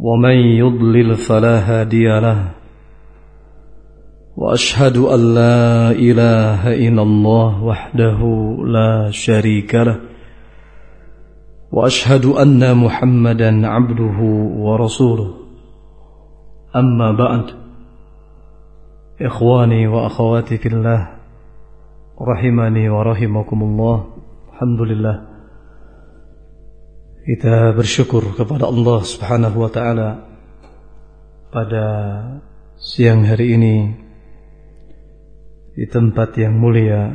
ومن يضلل فلا هادي له وأشهد أن لا إله إلا الله وحده لا شريك له وأشهد أن محمدا عبده ورسوله. أما بعد إخواني وأخواتي في الله رحمني ورحمكم الله. الحمد لله. Kita bersyukur kepada Allah Subhanahu wa taala pada siang hari ini di tempat yang mulia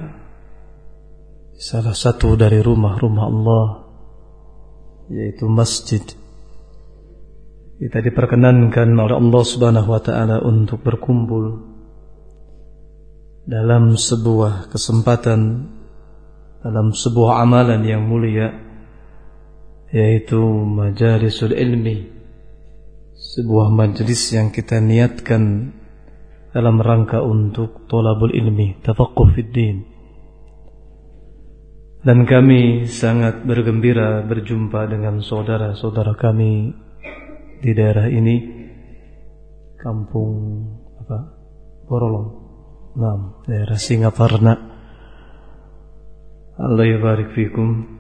salah satu dari rumah-rumah Allah yaitu masjid. Kita diperkenankan oleh Allah Subhanahu wa taala untuk berkumpul dalam sebuah kesempatan dalam sebuah amalan yang mulia yaitu majalisul ilmi. Sebuah majlis yang kita niatkan dalam rangka untuk tolabul ilmi tafaqquh fid din. Dan kami sangat bergembira berjumpa dengan saudara-saudara kami di daerah ini kampung apa? Borolong. Nam daerah Singaparna. Allah yabarik fikum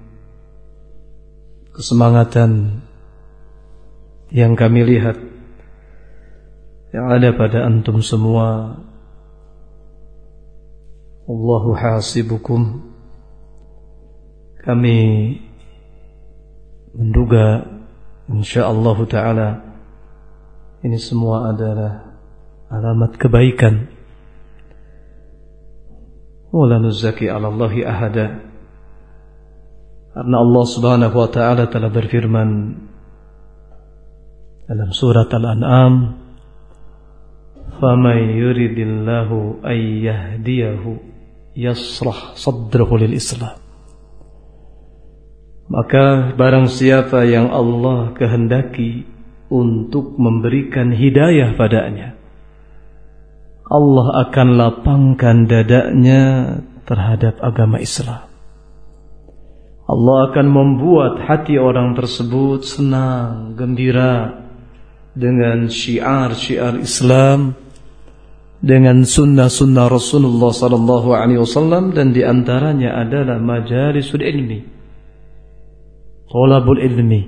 kesemangatan yang kami lihat yang ada pada antum semua. Allahu hasibukum. Kami menduga insyaallah taala ini semua adalah alamat kebaikan. Wala nuzaki 'ala Allahi ahada karena Allah Subhanahu wa taala telah berfirman dalam surat Al-An'am, "Faman yuridillahu ay yahdiyahu yasrah sadrahu lil Islam." Maka barang siapa yang Allah kehendaki untuk memberikan hidayah padanya, Allah akan lapangkan dadanya terhadap agama Islam. Allah akan membuat hati orang tersebut senang, gembira dengan syiar-syiar Islam, dengan sunnah-sunnah Rasulullah sallallahu alaihi wasallam dan di antaranya adalah majalisul ilmi. Thalabul ilmi.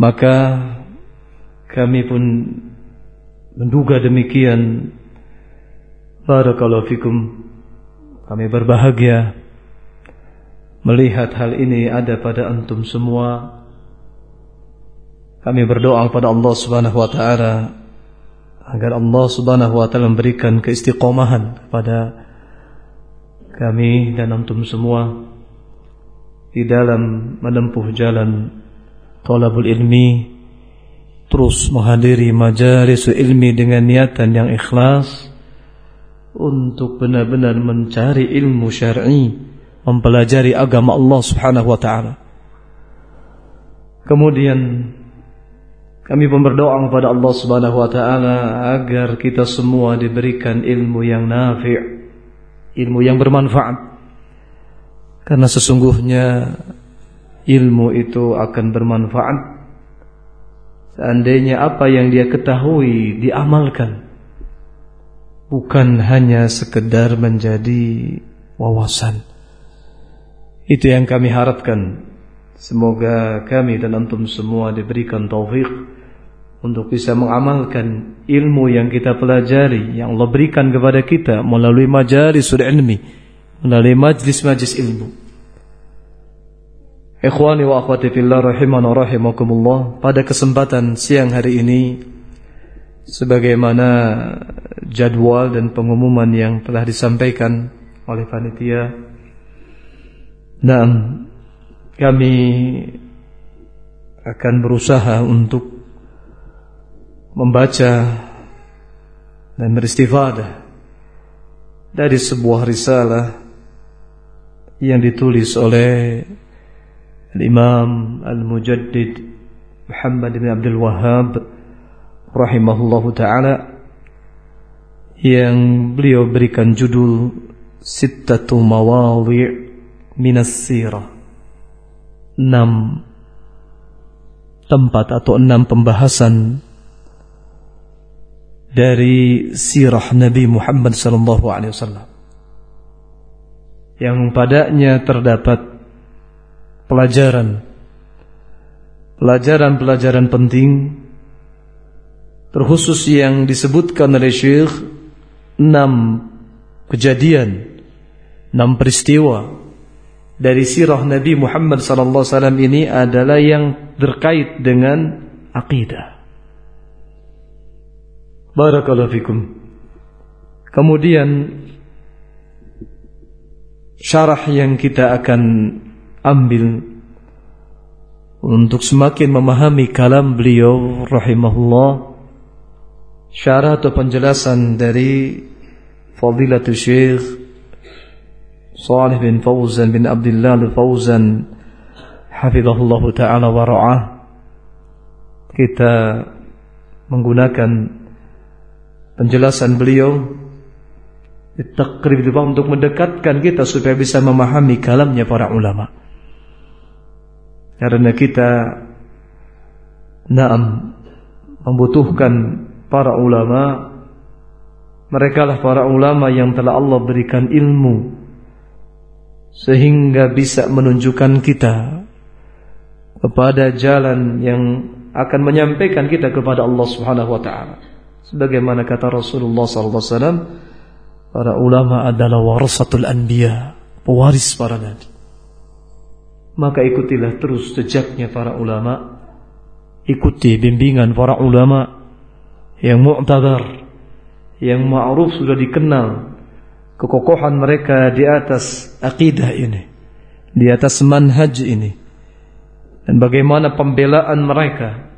Maka kami pun menduga demikian. Barakallahu fikum. Kami berbahagia melihat hal ini ada pada antum semua. Kami berdoa kepada Allah Subhanahu wa taala agar Allah Subhanahu wa taala memberikan keistiqomahan kepada kami dan antum semua di dalam menempuh jalan thalabul ilmi terus menghadiri majalis ilmi dengan niatan yang ikhlas untuk benar-benar mencari ilmu syar'i mempelajari agama Allah Subhanahu wa taala. Kemudian kami pun berdoa kepada Allah Subhanahu wa taala agar kita semua diberikan ilmu yang nafi', ilmu yang bermanfaat. Karena sesungguhnya ilmu itu akan bermanfaat seandainya apa yang dia ketahui diamalkan bukan hanya sekedar menjadi wawasan itu yang kami harapkan. Semoga kami dan antum semua diberikan taufik untuk bisa mengamalkan ilmu yang kita pelajari yang Allah berikan kepada kita melalui majalis ilmi, melalui majlis-majlis ilmu. Ikhwani wa akhwati fillah rahimana rahimakumullah pada kesempatan siang hari ini sebagaimana jadwal dan pengumuman yang telah disampaikan oleh panitia Nah, kami akan berusaha untuk membaca dan beristifadah dari sebuah risalah yang ditulis oleh Imam Al-Mujaddid Muhammad bin Abdul Wahhab rahimahullahu taala yang beliau berikan judul Sittatu Mawadhi' Minas Sirah. Enam tempat atau enam pembahasan dari sirah Nabi Muhammad sallallahu alaihi wasallam. Yang padanya terdapat pelajaran. Pelajaran-pelajaran penting terkhusus yang disebutkan oleh Syekh enam kejadian enam peristiwa dari sirah Nabi Muhammad sallallahu alaihi wasallam ini adalah yang terkait dengan akidah. Barakallahu fikum. Kemudian syarah yang kita akan ambil untuk semakin memahami kalam beliau rahimahullah syarah atau penjelasan dari Fadilatul Syekh Salih bin Fauzan bin Abdullah al-Fauzan Hafizahullah Ta'ala wa ra'ah. Kita menggunakan penjelasan beliau Takrib untuk mendekatkan kita supaya bisa memahami kalamnya para ulama. Karena kita Naam Membutuhkan para ulama Mereka lah para ulama yang telah Allah berikan ilmu sehingga bisa menunjukkan kita kepada jalan yang akan menyampaikan kita kepada Allah Subhanahu wa taala. Sebagaimana kata Rasulullah sallallahu alaihi para ulama adalah warasatul anbiya, pewaris para nabi. Maka ikutilah terus jejaknya para ulama, ikuti bimbingan para ulama yang mu'tadar, yang ma'ruf sudah dikenal kekokohan mereka di atas akidah ini, di atas manhaj ini, dan bagaimana pembelaan mereka,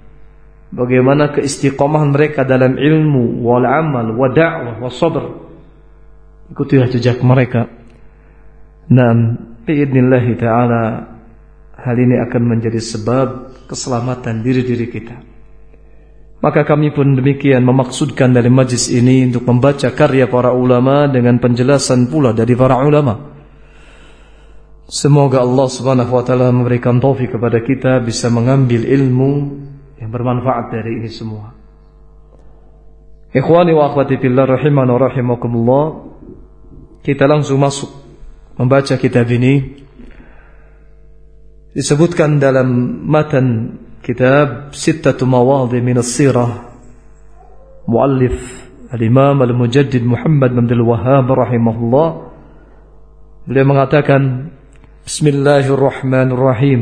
bagaimana keistiqomahan mereka dalam ilmu, wal amal, wa da'wah, wa sabr. Ikutilah jejak mereka. Naam, biidnillahi ta'ala hal ini akan menjadi sebab keselamatan diri-diri kita. Maka kami pun demikian memaksudkan dari majlis ini untuk membaca karya para ulama dengan penjelasan pula dari para ulama. Semoga Allah Subhanahu wa taala memberikan taufik kepada kita bisa mengambil ilmu yang bermanfaat dari ini semua. Ikhwani wa akhwati fillah rahimana wa rahimakumullah. Kita langsung masuk membaca kitab ini. Disebutkan dalam matan كتاب ستة مواضع من السيرة. مؤلف الإمام المجدد محمد بن الوهاب رحمه الله لما mengatakan بسم الله الرحمن الرحيم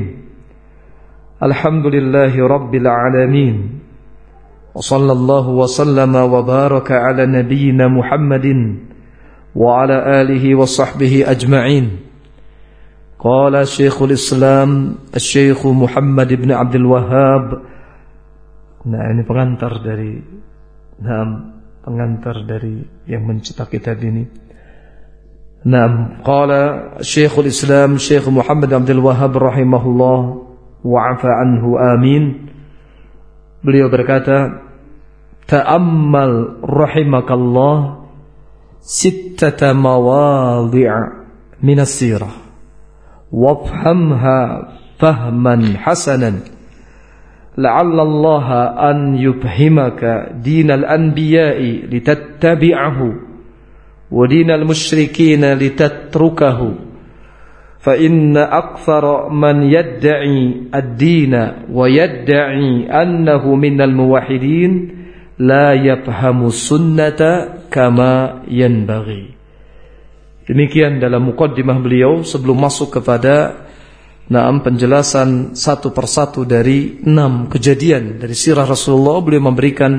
الحمد لله رب العالمين وصلى الله وسلم وبارك على نبينا محمد وعلى آله وصحبه أجمعين قال شيخ الإسلام الشيخ محمد بن عبد الوهاب Nah ini pengantar dari Nah pengantar dari yang mencetak kitab ini Nah Qala Syekhul Islam Syekh Muhammad Abdul Wahab rahimahullah Wa'afa anhu amin Beliau berkata Ta'ammal rahimakallah Sittata mawadhi'a Minas sirah وافهمها فهما حسنا. لعل الله أن يفهمك دين الأنبياء لتتبعه ودين المشركين لتتركه. فإن أكثر من يدعي الدين ويدعي أنه من الموحدين لا يفهم السنة كما ينبغي. Demikian dalam mukaddimah beliau sebelum masuk kepada enam penjelasan satu persatu dari enam kejadian dari sirah Rasulullah. Beliau memberikan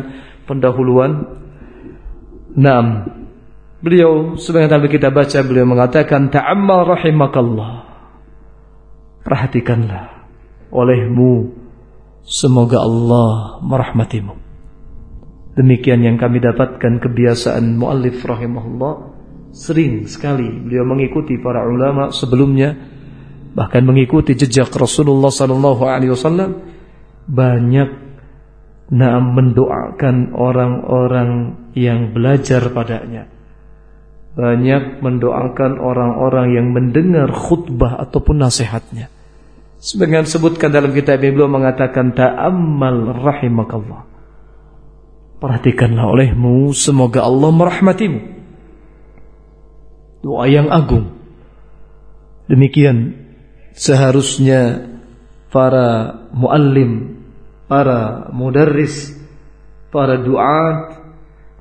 pendahuluan enam beliau sebenarnya kita baca beliau mengatakan ta'ammal rahimakallah. Perhatikanlah olehmu. Semoga Allah merahmatimu. Demikian yang kami dapatkan kebiasaan muallif rahimahullah sering sekali beliau mengikuti para ulama sebelumnya bahkan mengikuti jejak Rasulullah sallallahu alaihi wasallam. Banyak naam mendoakan orang-orang yang belajar padanya. Banyak mendoakan orang-orang yang mendengar khutbah ataupun nasihatnya. Sebagian sebutkan dalam kitab ini beliau mengatakan ta'ammal rahimakallah. Perhatikanlah olehmu semoga Allah merahmatimu doa yang agung. Demikian seharusnya para muallim, para mudarris, para duat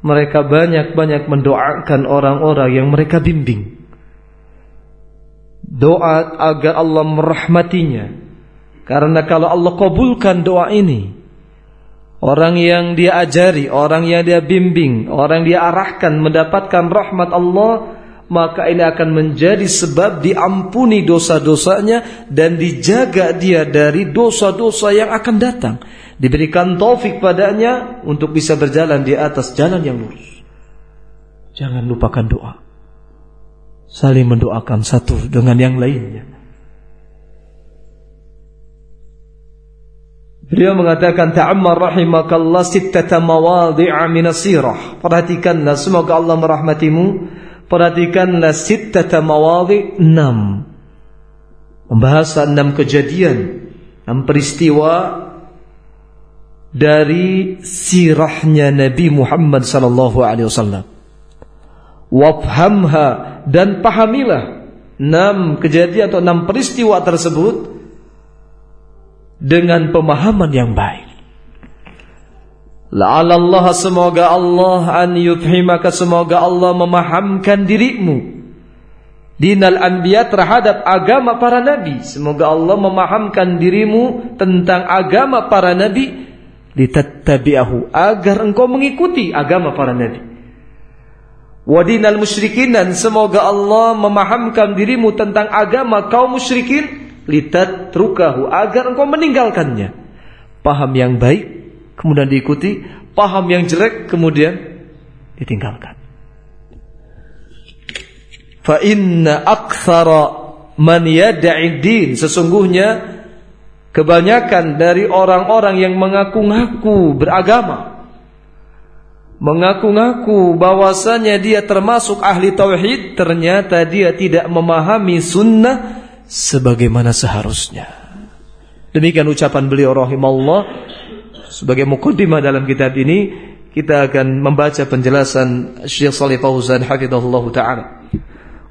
mereka banyak-banyak mendoakan orang-orang yang mereka bimbing. Doa agar Allah merahmatinya. Karena kalau Allah kabulkan doa ini, orang yang dia ajari, orang yang dia bimbing, orang yang dia arahkan mendapatkan rahmat Allah, maka ini akan menjadi sebab diampuni dosa-dosanya dan dijaga dia dari dosa-dosa yang akan datang. Diberikan taufik padanya untuk bisa berjalan di atas jalan yang lurus. Jangan lupakan doa. Saling mendoakan satu dengan yang lainnya. Beliau mengatakan ta'ammar rahimakallah sittata mawadhi'a minasirah. Perhatikanlah semoga Allah merahmatimu Perhatikanlah sittata mawadhi enam. Membahas enam kejadian, enam peristiwa dari sirahnya Nabi Muhammad sallallahu alaihi wasallam. Wafhamha dan pahamilah enam kejadian atau enam peristiwa tersebut dengan pemahaman yang baik. La'alallah semoga Allah an yufhimaka semoga Allah memahamkan dirimu dinal anbiya terhadap agama para nabi. Semoga Allah memahamkan dirimu tentang agama para nabi litattabi'ahu agar engkau mengikuti agama para nabi. Wadinal musyrikin dan semoga Allah memahamkan dirimu tentang agama kaum musyrikin litatrukahu agar engkau meninggalkannya. Paham yang baik kemudian diikuti, paham yang jelek kemudian ditinggalkan. Fa inna aktsara man sesungguhnya kebanyakan dari orang-orang yang mengaku-ngaku beragama mengaku-ngaku bahwasanya dia termasuk ahli tauhid ternyata dia tidak memahami sunnah sebagaimana seharusnya. Demikian ucapan beliau rahimallah sebagai mukaddimah dalam kitab ini kita akan membaca penjelasan Syekh Shalih Fauzan hafizahullah taala.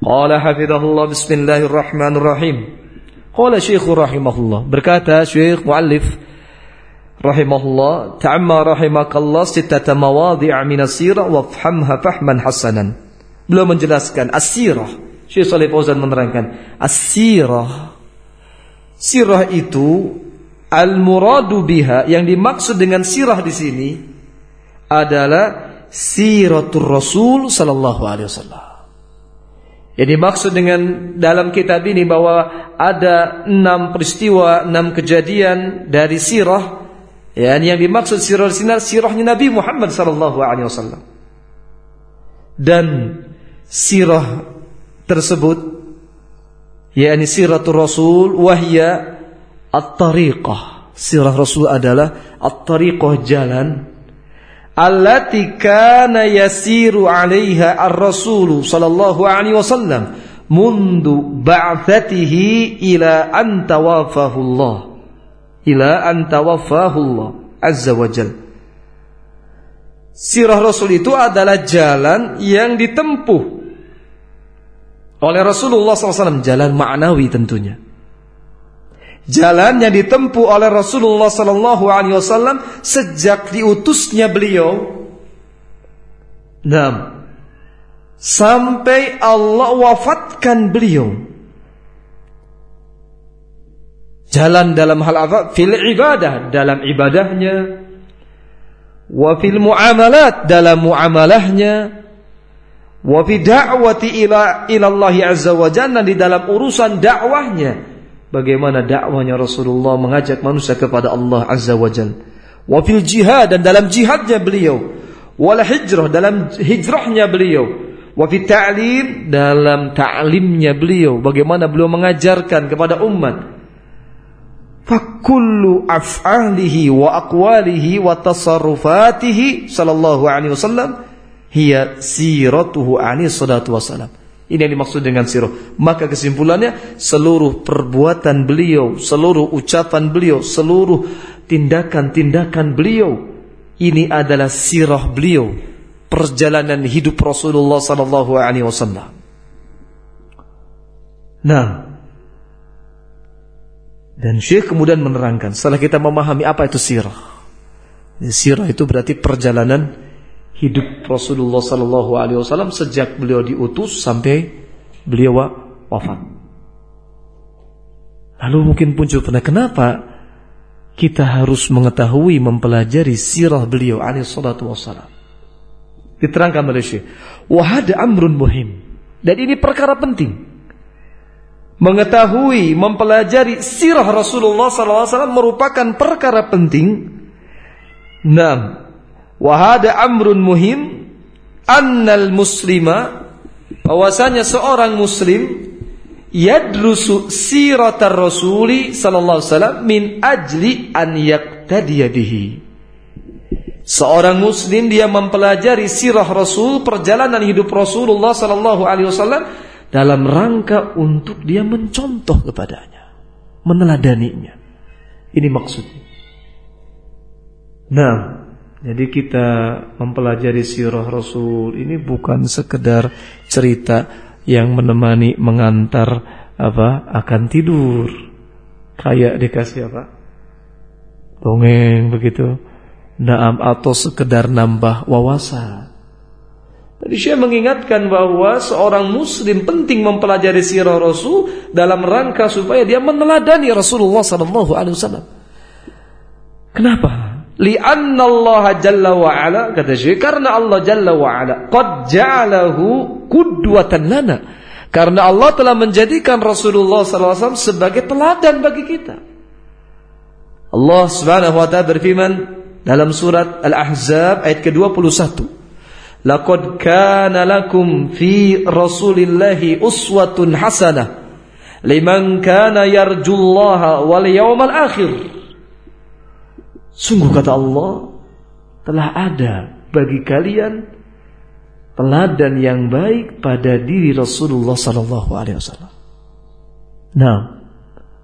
Qala hafizahullah bismillahirrahmanirrahim. Qala Syekh rahimahullah berkata Syekh muallif rahimahullah ta'amma rahimakallah sittata mawadhi' min as-sirah wa fhamha fahman hasanan. Beliau menjelaskan as-sirah. Syekh Shalih Fauzan menerangkan as-sirah Sirah itu Al-muradu biha yang dimaksud dengan sirah di sini adalah siratul Rasul sallallahu alaihi wasallam. Yang dimaksud dengan dalam kitab ini bahwa ada enam peristiwa, enam kejadian dari sirah. Ya, yang dimaksud sirah sini sirahnya Nabi Muhammad sallallahu alaihi wasallam. Dan sirah tersebut yakni siratul Rasul wahya At-tariqah. Sirah Rasul adalah at-tariqah jalan allati kana yasiru 'alaiha ar-rasul sallallahu alaihi wasallam mundu ba'thatihi ila an tawafahu Allah. Ila an tawafahu Allah azza wa jal. Sirah Rasul itu adalah jalan yang ditempuh oleh Rasulullah SAW jalan maknawi tentunya jalan yang ditempuh oleh Rasulullah sallallahu alaihi wasallam sejak diutusnya beliau. Nah, sampai Allah wafatkan beliau. Jalan dalam hal apa? Fil ibadah, dalam ibadahnya. Wa fil muamalat, dalam muamalahnya. Wa fi da'wati ila ila Allah azza wa jalla di dalam urusan dakwahnya bagaimana dakwahnya Rasulullah mengajak manusia kepada Allah Azza wa Jal. Wa fil jihad dan dalam jihadnya beliau. wal hijrah dalam hijrahnya beliau wa fi ta'lim dalam ta'limnya beliau bagaimana beliau mengajarkan kepada umat fakullu af'alihi wa aqwalihi wa tasarrufatihi sallallahu alaihi wasallam hiya siratuhu alaihi salatu wasallam ini yang dimaksud dengan sirah. Maka kesimpulannya seluruh perbuatan beliau, seluruh ucapan beliau, seluruh tindakan-tindakan beliau ini adalah sirah beliau, perjalanan hidup Rasulullah sallallahu alaihi wasallam. Nah, dan Syekh kemudian menerangkan setelah kita memahami apa itu sirah. Sirah itu berarti perjalanan hidup Rasulullah sallallahu alaihi wasallam sejak beliau diutus sampai beliau wafat. Lalu mungkin muncul pada kenapa kita harus mengetahui mempelajari sirah beliau alaihi salatu wasallam. Diterangkan oleh Syekh, "Wahada amrun muhim." Dan ini perkara penting. Mengetahui, mempelajari sirah Rasulullah SAW merupakan perkara penting. Nah, wahada amrun muhim annal muslima bahwasanya seorang muslim yadrusu siratar rasuli sallallahu alaihi wasallam min ajli an yaqtadiya bihi Seorang muslim dia mempelajari sirah Rasul, perjalanan hidup Rasulullah sallallahu alaihi wasallam dalam rangka untuk dia mencontoh kepadanya, meneladaninya. Ini maksudnya. Nah, jadi kita mempelajari sirah Rasul ini bukan sekedar cerita yang menemani mengantar apa akan tidur kayak dikasih apa dongeng begitu naam atau sekedar nambah wawasan Tadi Syekh mengingatkan bahwa seorang muslim penting mempelajari sirah Rasul dalam rangka supaya dia meneladani Rasulullah sallallahu alaihi wasallam. Kenapa? Lianna Allah Jalla wa Ala kata Syekh karena Allah Jalla wa Ala qad ja'alahu qudwatan lana. Karena Allah telah menjadikan Rasulullah SAW sebagai teladan bagi kita. Allah Subhanahu wa taala berfirman dalam surat Al-Ahzab ayat ke-21. Laqad kana lakum fi Rasulillahi uswatun hasanah liman kana yarjullaha wal yawmal akhir. Sungguh kata Allah telah ada bagi kalian teladan yang baik pada diri Rasulullah sallallahu alaihi wasallam. Nah,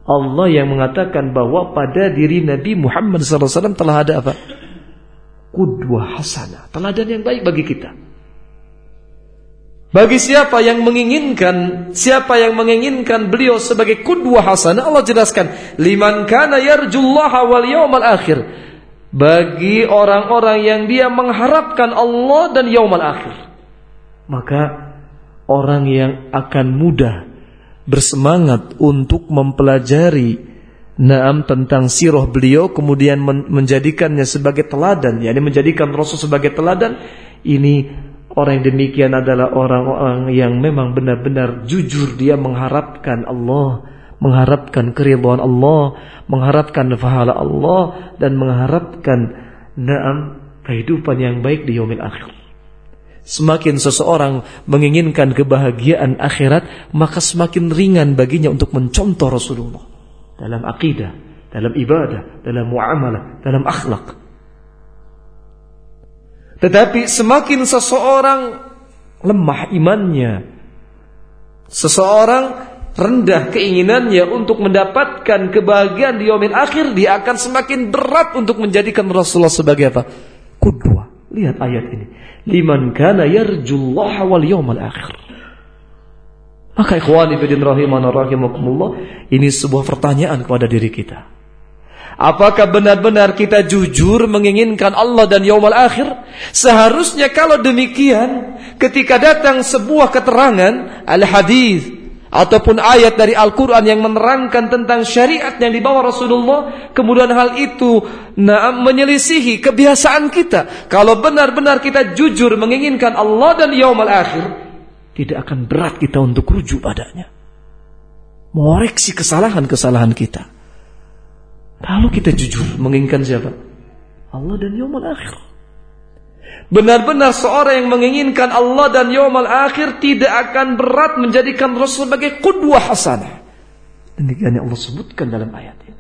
Allah yang mengatakan bahwa pada diri Nabi Muhammad SAW telah ada apa? Kudwah hasanah, teladan yang baik bagi kita. Bagi siapa yang menginginkan, siapa yang menginginkan beliau sebagai kudwah hasanah, Allah jelaskan, liman kana yarjullaha wal yawmal akhir bagi orang-orang yang dia mengharapkan Allah dan yaumal akhir. Maka orang yang akan mudah bersemangat untuk mempelajari Naam tentang sirah beliau kemudian menjadikannya sebagai teladan, yakni menjadikan Rasul sebagai teladan, ini orang yang demikian adalah orang-orang yang memang benar-benar jujur dia mengharapkan Allah mengharapkan keridhaan Allah, mengharapkan pahala Allah dan mengharapkan naam kehidupan yang baik di yaumil akhir. Semakin seseorang menginginkan kebahagiaan akhirat, maka semakin ringan baginya untuk mencontoh Rasulullah dalam akidah, dalam ibadah, dalam muamalah, dalam akhlak. Tetapi semakin seseorang lemah imannya, seseorang rendah keinginannya untuk mendapatkan kebahagiaan di yaumil akhir, dia akan semakin berat untuk menjadikan Rasulullah sebagai apa? Kudwa. Lihat ayat ini. Liman kana yarjullaha wal yawmal akhir. Maka ikhwani bidin rahimana rahimakumullah, ini sebuah pertanyaan kepada diri kita. Apakah benar-benar kita jujur menginginkan Allah dan yaumul akhir? Seharusnya kalau demikian, ketika datang sebuah keterangan al-hadis ataupun ayat dari Al-Quran yang menerangkan tentang syariat yang dibawa Rasulullah, kemudian hal itu nah, menyelisihi kebiasaan kita. Kalau benar-benar kita jujur menginginkan Allah dan yaumul akhir, tidak akan berat kita untuk rujuk padanya. Mengoreksi kesalahan-kesalahan kita. Kalau kita jujur menginginkan siapa? Allah dan yaumul akhir. Benar-benar seorang yang menginginkan Allah dan yaumal akhir tidak akan berat menjadikan Rasul sebagai qudwah hasanah. Demikian yang Allah sebutkan dalam ayat ini.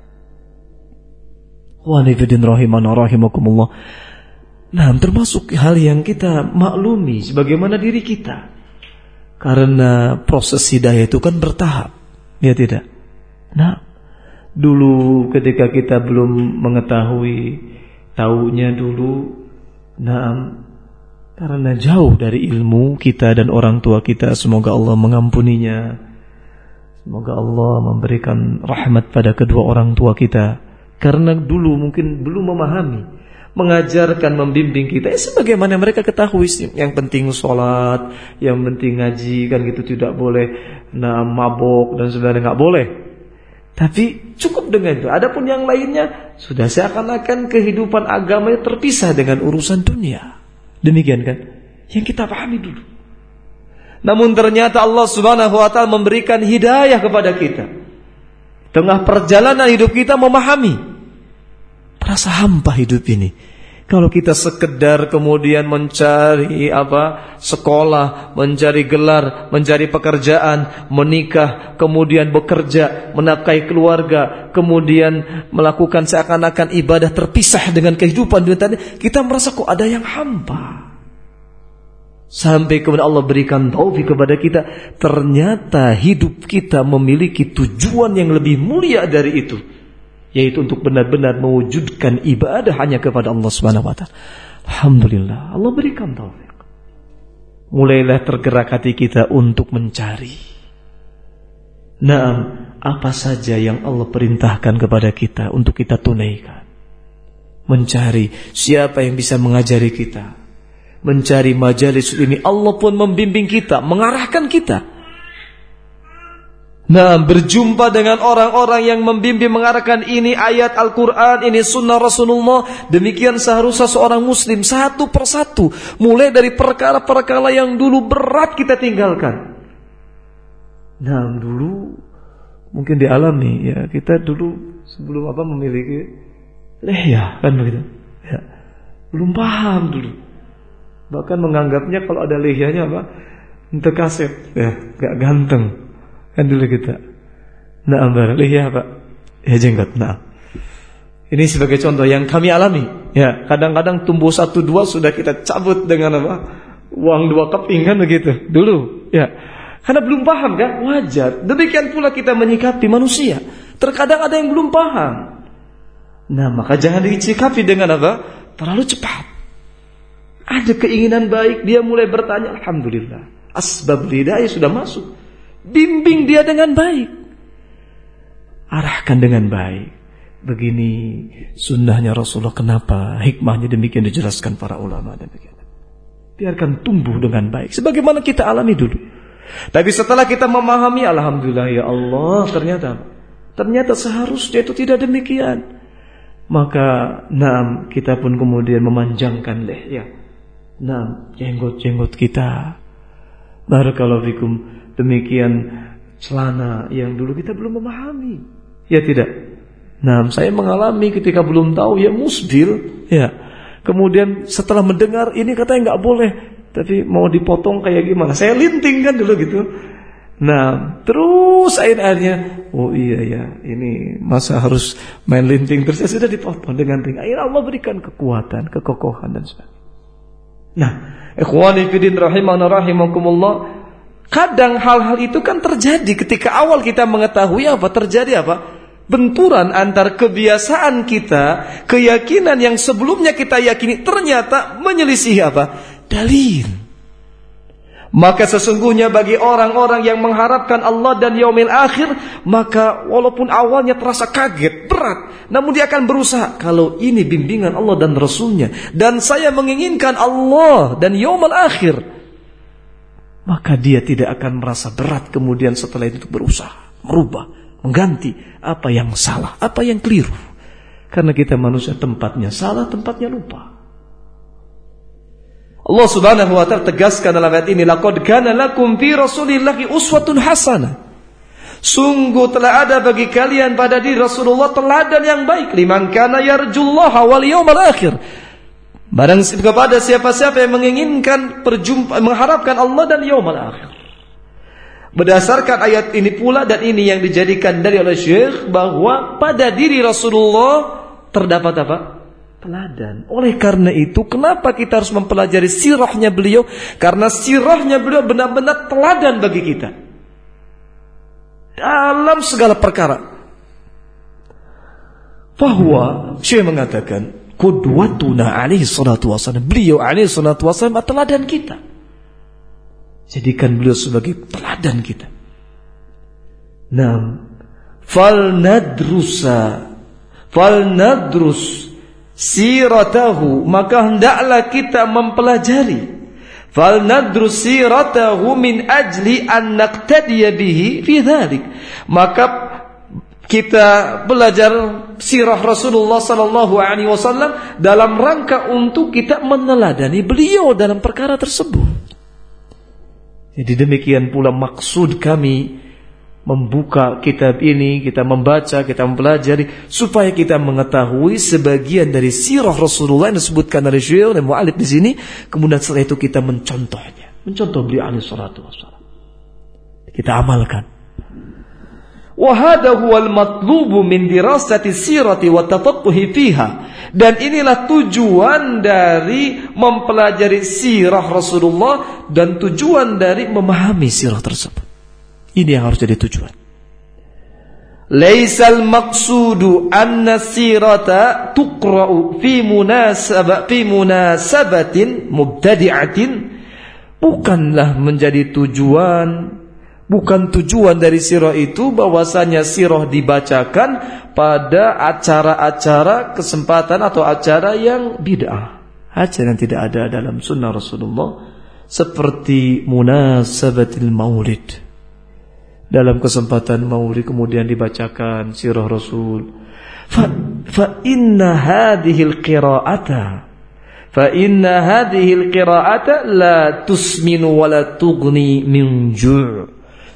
Wa rahimana rahimakumullah. Nah, termasuk hal yang kita maklumi sebagaimana diri kita. Karena proses hidayah itu kan bertahap. Ya tidak? Nah, dulu ketika kita belum mengetahui taunya dulu nah karena jauh dari ilmu kita dan orang tua kita semoga Allah mengampuninya. Semoga Allah memberikan rahmat pada kedua orang tua kita. Karena dulu mungkin belum memahami mengajarkan membimbing kita ya, sebagaimana mereka ketahui yang penting sholat yang penting ngaji kan gitu tidak boleh nah mabok dan sebagainya nggak boleh tapi cukup dengan itu. Adapun yang lainnya sudah seakan-akan kehidupan agamanya terpisah dengan urusan dunia. Demikian kan? Yang kita pahami dulu. Namun ternyata Allah Subhanahu wa taala memberikan hidayah kepada kita. Tengah perjalanan hidup kita memahami. Terasa hampa hidup ini. Kalau kita sekedar kemudian mencari apa sekolah, mencari gelar, mencari pekerjaan, menikah, kemudian bekerja, menafkahi keluarga, kemudian melakukan seakan-akan ibadah terpisah dengan kehidupan dunia tadi, kita merasa kok ada yang hampa. Sampai kemudian Allah berikan taufik kepada kita, ternyata hidup kita memiliki tujuan yang lebih mulia dari itu yaitu untuk benar-benar mewujudkan ibadah hanya kepada Allah Subhanahu wa taala. Alhamdulillah, Allah berikan taufik. Mulailah tergerak hati kita untuk mencari. Naam, apa saja yang Allah perintahkan kepada kita untuk kita tunaikan. Mencari siapa yang bisa mengajari kita. Mencari majalis ini Allah pun membimbing kita, mengarahkan kita Nah, berjumpa dengan orang-orang yang membimbing mengarahkan ini ayat Al-Quran, ini sunnah Rasulullah. Demikian seharusnya seorang muslim satu persatu. Mulai dari perkara-perkara yang dulu berat kita tinggalkan. Nah, dulu mungkin dialami ya. Kita dulu sebelum apa memiliki lehya kan begitu. Ya. Belum paham dulu. Bahkan menganggapnya kalau ada lehyanya apa? Untuk kasep, ya, gak ganteng. Kan dulu kita. Nah, ambar, ya Pak. Ya jenggot, nah. Ini sebagai contoh yang kami alami. Ya, kadang-kadang tumbuh satu dua sudah kita cabut dengan apa? Uang dua keping kan begitu. Dulu, ya. Karena belum paham kan? Wajar. Demikian pula kita menyikapi manusia. Terkadang ada yang belum paham. Nah, maka jangan disikapi dengan apa? Terlalu cepat. Ada keinginan baik, dia mulai bertanya, Alhamdulillah. Asbab lidah sudah masuk. Bimbing dia dengan baik. Arahkan dengan baik. Begini sunnahnya Rasulullah kenapa hikmahnya demikian dijelaskan para ulama demikian. Biarkan tumbuh dengan baik. Sebagaimana kita alami dulu. Tapi setelah kita memahami Alhamdulillah ya Allah ternyata ternyata seharusnya itu tidak demikian. Maka nam kita pun kemudian memanjangkan ya. Nam jenggot-jenggot kita. Barakallahu fikum demikian celana yang dulu kita belum memahami. Ya tidak. Nah, saya mengalami ketika belum tahu ya musbil, ya. Kemudian setelah mendengar ini katanya nggak boleh, tapi mau dipotong kayak gimana? Saya linting kan dulu gitu. Nah, terus akhir-akhirnya, oh iya ya, ini masa harus main linting terus ya sudah dipotong dengan ring. Akhirnya Allah berikan kekuatan, kekokohan dan sebagainya. Nah, ikhwani fillah rahimana rahimakumullah, Kadang hal-hal itu kan terjadi ketika awal kita mengetahui apa terjadi apa? Benturan antar kebiasaan kita, keyakinan yang sebelumnya kita yakini ternyata menyelisih apa? Dalil. Maka sesungguhnya bagi orang-orang yang mengharapkan Allah dan yaumil akhir, maka walaupun awalnya terasa kaget, berat, namun dia akan berusaha. Kalau ini bimbingan Allah dan Rasulnya, dan saya menginginkan Allah dan yaumil akhir, maka dia tidak akan merasa berat kemudian setelah itu berusaha merubah, mengganti apa yang salah, apa yang keliru. Karena kita manusia tempatnya salah, tempatnya lupa. Allah Subhanahu wa taala tegaskan dalam ayat ini, "Laqad kana lakum fi Rasulillahi uswatun hasanah." Sungguh telah ada bagi kalian pada diri Rasulullah teladan yang baik liman kana yarjullaha wal yawmal akhir Barang kepada siapa-siapa yang menginginkan perjumpa mengharapkan Allah dan yaumul akhir. Berdasarkan ayat ini pula dan ini yang dijadikan dari oleh Syekh bahwa pada diri Rasulullah terdapat apa? Teladan. Oleh karena itu, kenapa kita harus mempelajari sirahnya beliau? Karena sirahnya beliau benar-benar teladan bagi kita. Dalam segala perkara. Bahwa Syekh mengatakan, Kudwatuna alaihi salatu wassalam. Beliau alaihi salatu wassalam teladan kita. Jadikan beliau sebagai teladan kita. Nah, fal nadrusa fal nadrus siratahu maka hendaklah kita mempelajari fal nadrus siratahu min ajli an naqtadiya bihi fi dhalik maka kita belajar sirah Rasulullah sallallahu alaihi wasallam dalam rangka untuk kita meneladani beliau dalam perkara tersebut. Jadi demikian pula maksud kami membuka kitab ini, kita membaca, kita mempelajari supaya kita mengetahui sebagian dari sirah Rasulullah yang disebutkan oleh Syekh dan Mu'alif di sini, kemudian setelah itu kita mencontohnya, mencontoh beliau alaihi salatu wasallam. Kita amalkan. Wahada huwal matlubu min dirasati sirati wa tafaqquhi. Dan inilah tujuan dari mempelajari sirah Rasulullah dan tujuan dari memahami sirah tersebut. Ini yang harus jadi tujuan. Laisal maqsudu anna sirata tuqra'u fi munasabah fi munasabatin mubtadi'atin bukanlah menjadi tujuan Bukan tujuan dari sirah itu bahwasanya sirah dibacakan pada acara-acara kesempatan atau acara yang bid'ah. Acara yang tidak ada dalam sunnah Rasulullah seperti munasabatil maulid. Dalam kesempatan maulid kemudian dibacakan sirah Rasul. Fa, fa inna hadhihi al-qira'ata fa inna hadhihi al-qira'ata la tusminu wa la tughni min ju'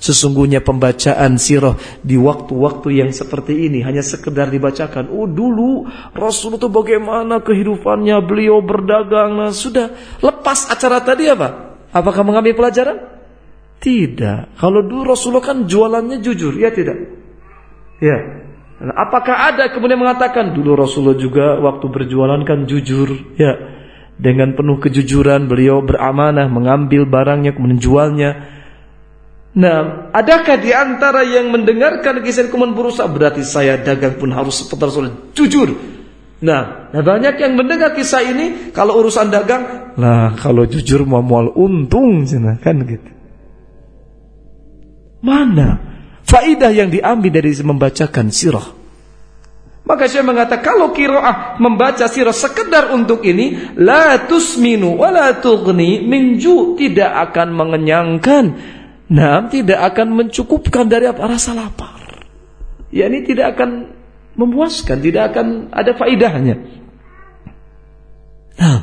Sesungguhnya pembacaan sirah di waktu-waktu yang seperti ini hanya sekedar dibacakan. Oh dulu Rasul itu bagaimana kehidupannya beliau berdagang. Nah, sudah lepas acara tadi apa? Apakah mengambil pelajaran? Tidak. Kalau dulu Rasulullah kan jualannya jujur, ya tidak? Ya. Nah, apakah ada kemudian mengatakan dulu Rasulullah juga waktu berjualan kan jujur, ya. Dengan penuh kejujuran beliau beramanah mengambil barangnya kemudian jualnya Nah, adakah di antara yang mendengarkan kisah kemudian berusaha berarti saya dagang pun harus seperti Rasul jujur. Nah, nah, banyak yang mendengar kisah ini kalau urusan dagang, nah kalau jujur mau mual untung cina kan gitu. Mana faidah yang diambil dari membacakan sirah? Maka saya mengatakan kalau kiroah membaca sirah sekedar untuk ini, la tusminu wa la tughni minju tidak akan mengenyangkan Nah, tidak akan mencukupkan dari rasa lapar. Ya ini tidak akan memuaskan, tidak akan ada faidahnya. Nah,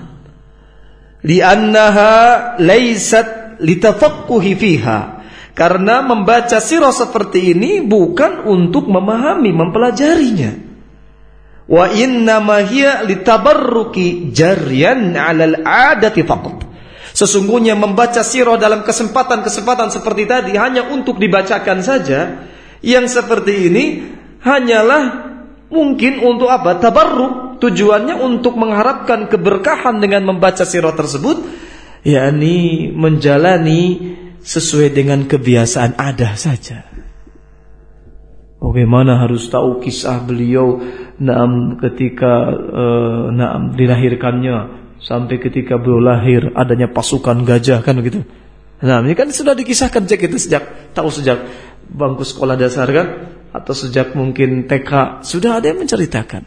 li'annaha laysat litafaqquhi fiha. Karena membaca sirah seperti ini bukan untuk memahami, mempelajarinya. Wa inna ma hiya litabarruki jaryan 'alal 'adati faqat. Sesungguhnya membaca sirah dalam kesempatan-kesempatan seperti tadi hanya untuk dibacakan saja. Yang seperti ini hanyalah mungkin untuk apa? Tabarruk. Tujuannya untuk mengharapkan keberkahan dengan membaca sirah tersebut. yakni menjalani sesuai dengan kebiasaan ada saja. Bagaimana harus tahu kisah beliau naam ketika uh, naam dilahirkannya sampai ketika beliau lahir adanya pasukan gajah kan begitu. Nah, ini kan sudah dikisahkan cek itu sejak tahu sejak bangku sekolah dasar kan atau sejak mungkin TK sudah ada yang menceritakan.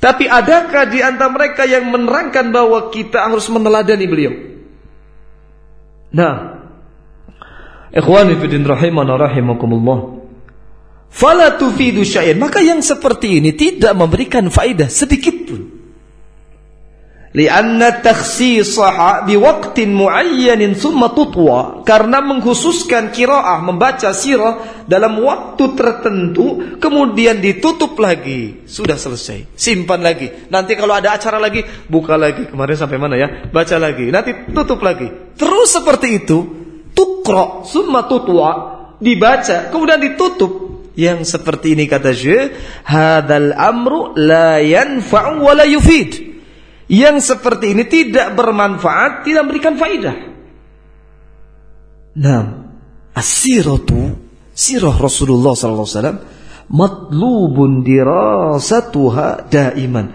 Tapi adakah di antara mereka yang menerangkan bahwa kita harus meneladani beliau? Nah, ikhwani fillah rahimana rahimakumullah. Fala tufidu syai'an. Maka yang seperti ini tidak memberikan faedah sedikit pun. Lianna takhsisaha biwaqtin muayyanin thumma tutwa. Karena mengkhususkan kiraah membaca sirah dalam waktu tertentu kemudian ditutup lagi. Sudah selesai. Simpan lagi. Nanti kalau ada acara lagi buka lagi. Kemarin sampai mana ya? Baca lagi. Nanti tutup lagi. Terus seperti itu. Tukra summa tutwa. Dibaca kemudian ditutup. Yang seperti ini kata Syekh, hadal amru la yanfa'u wa la yufid yang seperti ini tidak bermanfaat, tidak memberikan faidah. Nah, asiratu sirah Rasulullah sallallahu alaihi wasallam matlubun dirasatuha daiman.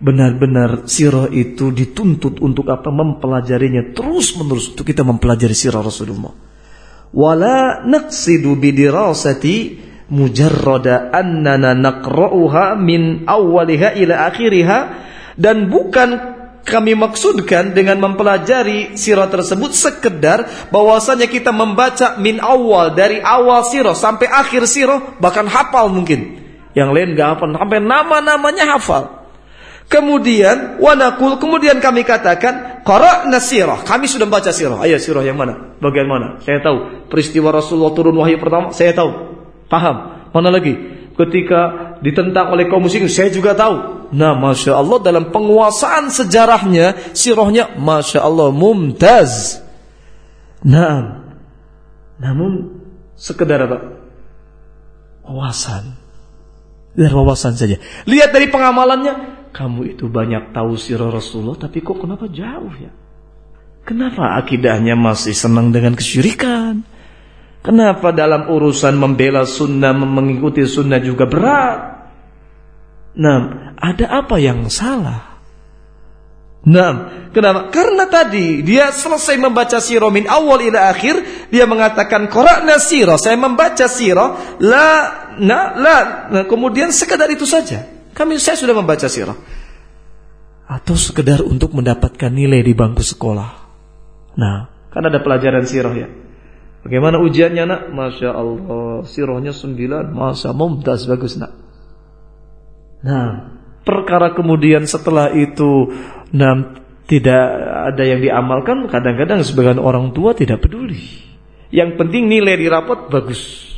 Benar-benar sirah itu dituntut untuk apa? Mempelajarinya terus-menerus untuk kita mempelajari sirah Rasulullah. Wala naqsidu bidirasati mujarrada annana naqra'uha min awwaliha ila akhiriha dan bukan kami maksudkan dengan mempelajari sirah tersebut sekedar bahwasanya kita membaca min awal dari awal sirah sampai akhir sirah bahkan hafal mungkin. Yang lain gak hafal sampai nama-namanya hafal. Kemudian wanakul kemudian kami katakan qara'na sirah. Kami sudah baca sirah. Ayo sirah yang mana? Bagian mana? Saya tahu. Peristiwa Rasulullah turun wahyu pertama, saya tahu. Paham. Mana lagi? Ketika ditentang oleh kaum muslimin, saya juga tahu. Nah, masya Allah dalam penguasaan sejarahnya, sirohnya, masya Allah mumtaz. Nah, namun sekedar apa? Wawasan. Dari wawasan saja. Lihat dari pengamalannya, kamu itu banyak tahu sirah Rasulullah, tapi kok kenapa jauh ya? Kenapa akidahnya masih senang dengan kesyirikan? Kenapa dalam urusan membela sunnah, mengikuti sunnah juga berat? Nah, ada apa yang salah? Nah, kenapa? Karena tadi dia selesai membaca sirah min awal ila akhir, dia mengatakan qara'na sirah, saya membaca sirah, la na la. Nah, kemudian sekedar itu saja. Kami saya sudah membaca sirah. Atau sekedar untuk mendapatkan nilai di bangku sekolah. Nah, kan ada pelajaran sirah ya. Bagaimana ujiannya nak? Masya Allah, sirahnya sembilan, masa mumtaz bagus nak. Nah, perkara kemudian setelah itu nah, tidak ada yang diamalkan, kadang-kadang sebagian orang tua tidak peduli. Yang penting nilai di rapot bagus.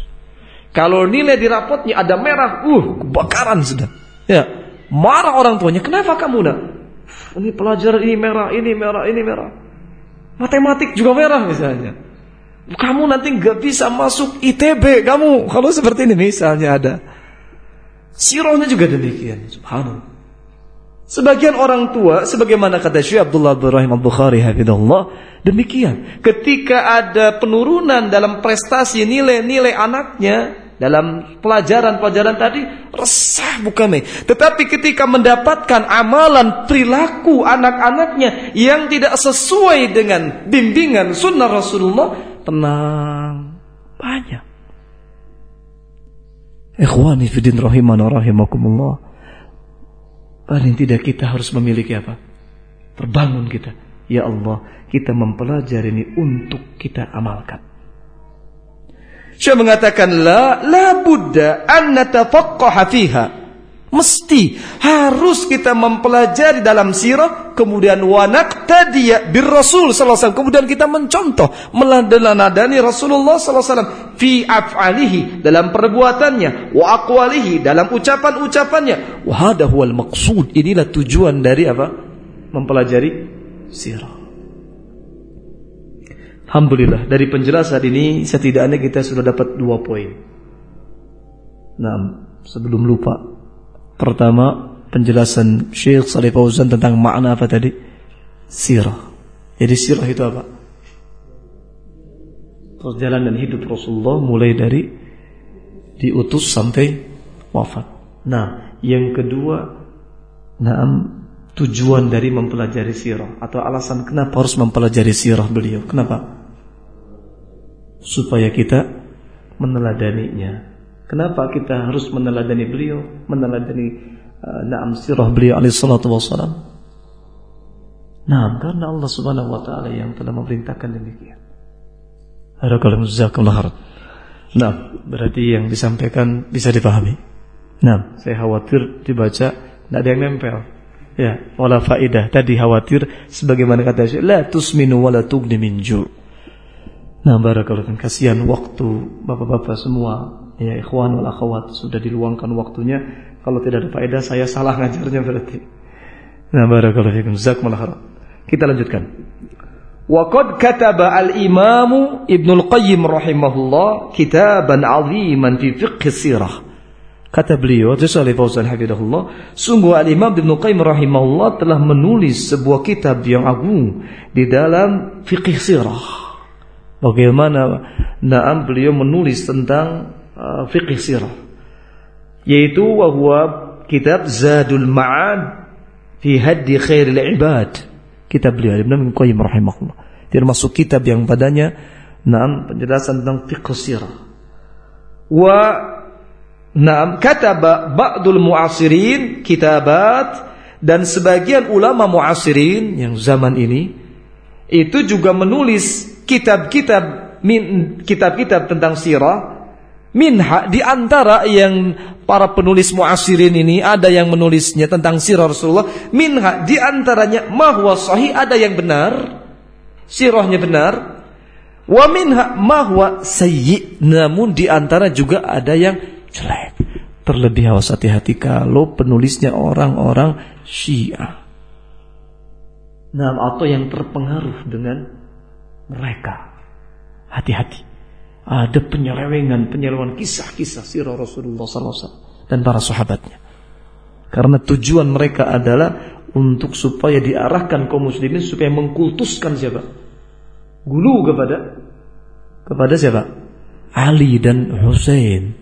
Kalau nilai di rapotnya ada merah, uh, kebakaran sudah. Ya, marah orang tuanya. Kenapa kamu nak? Ini pelajaran ini merah, ini merah, ini merah. Matematik juga merah misalnya. Kamu nanti nggak bisa masuk ITB kamu kalau seperti ini misalnya ada. Sirahnya juga demikian. Subhanallah. Sebagian orang tua, sebagaimana kata Syekh Abdullah Ibrahim Al-Bukhari hafidhullah, demikian. Ketika ada penurunan dalam prestasi nilai-nilai anaknya dalam pelajaran-pelajaran tadi, resah bukan. Tetapi ketika mendapatkan amalan perilaku anak-anaknya yang tidak sesuai dengan bimbingan sunnah Rasulullah, tenang. Banyak. Ikhwani fidin rahiman rahimakumullah. Paling tidak kita harus memiliki apa? Terbangun kita. Ya Allah, kita mempelajari ini untuk kita amalkan. Syekh mengatakan la la buddha an natafaqqaha fiha. Mesti harus kita mempelajari dalam sirah kemudian wanak tadi bir Rasul sallallahu alaihi kemudian kita mencontoh meladani Rasulullah sallallahu alaihi wasallam fi af'alihi dalam perbuatannya wa aqwalihi dalam ucapan-ucapannya. Wa hada huwal maqsud. Inilah tujuan dari apa? Mempelajari sirah. Alhamdulillah dari penjelasan ini setidaknya kita sudah dapat dua poin. Nah, sebelum lupa Pertama, penjelasan Syekh Salih Fauzan tentang makna apa tadi? Sirah. Jadi sirah itu apa? Perjalanan hidup Rasulullah mulai dari diutus sampai wafat. Nah, yang kedua, nah, tujuan dari mempelajari sirah atau alasan kenapa harus mempelajari sirah beliau. Kenapa? Supaya kita meneladaninya Kenapa kita harus meneladani beliau, meneladani uh, na'am sirah beliau alaihi salatu wassalam? Nah, karena Allah Subhanahu wa taala yang telah memerintahkan demikian. Harakallahu jazakallahu Nah, berarti yang disampaikan bisa dipahami. Nah, saya khawatir dibaca tidak ada yang nempel. Ya, wala faidah. Tadi khawatir sebagaimana kata Syekh, la tusminu wala tugni min ju'. Nah, barakallahu kasihan waktu Bapak-bapak semua, ya ikhwan wal akhwat sudah diluangkan waktunya. Kalau tidak ada faedah saya salah ngajarnya berarti. Nah, barakallahu fikum. Jazakumullah. Kita lanjutkan. Waqad kataba al-Imam Ibnu Al-Qayyim rahimahullah kitaban 'aziman fi fiqh sirah. Kata beliau, Salih Fauzan Hafidahullah, sungguh Al-Imam Ibn Qayyim rahimahullah telah menulis sebuah kitab yang agung di dalam fikih sirah. Bagaimana Naam beliau menulis tentang uh, fikih sirah. Yaitu wahwa kitab Zadul Ma'ad fi haddi khairil ibad. Kitab beliau Ibn Qayyim rahimahullah. Termasuk kitab yang padanya Naam penjelasan tentang fikih sirah. Wa Nah, kata ba'dul mu'asirin kitabat dan sebagian ulama mu'asirin yang zaman ini itu juga menulis kitab-kitab kitab-kitab tentang sirah minha di antara yang para penulis mu'asirin ini ada yang menulisnya tentang sirah Rasulullah minha di antaranya mahwa sahih ada yang benar sirahnya benar wa minha mahwa sayyi namun di antara juga ada yang jelek. Terlebih awas hati-hati kalau penulisnya orang-orang Syiah. Nah, atau yang terpengaruh dengan mereka. Hati-hati. Ada penyelewengan, penyelewengan kisah-kisah sirah Rasulullah SAW dan para sahabatnya. Karena tujuan mereka adalah untuk supaya diarahkan kaum muslimin supaya mengkultuskan siapa? Gulu kepada kepada siapa? Ali dan Hussein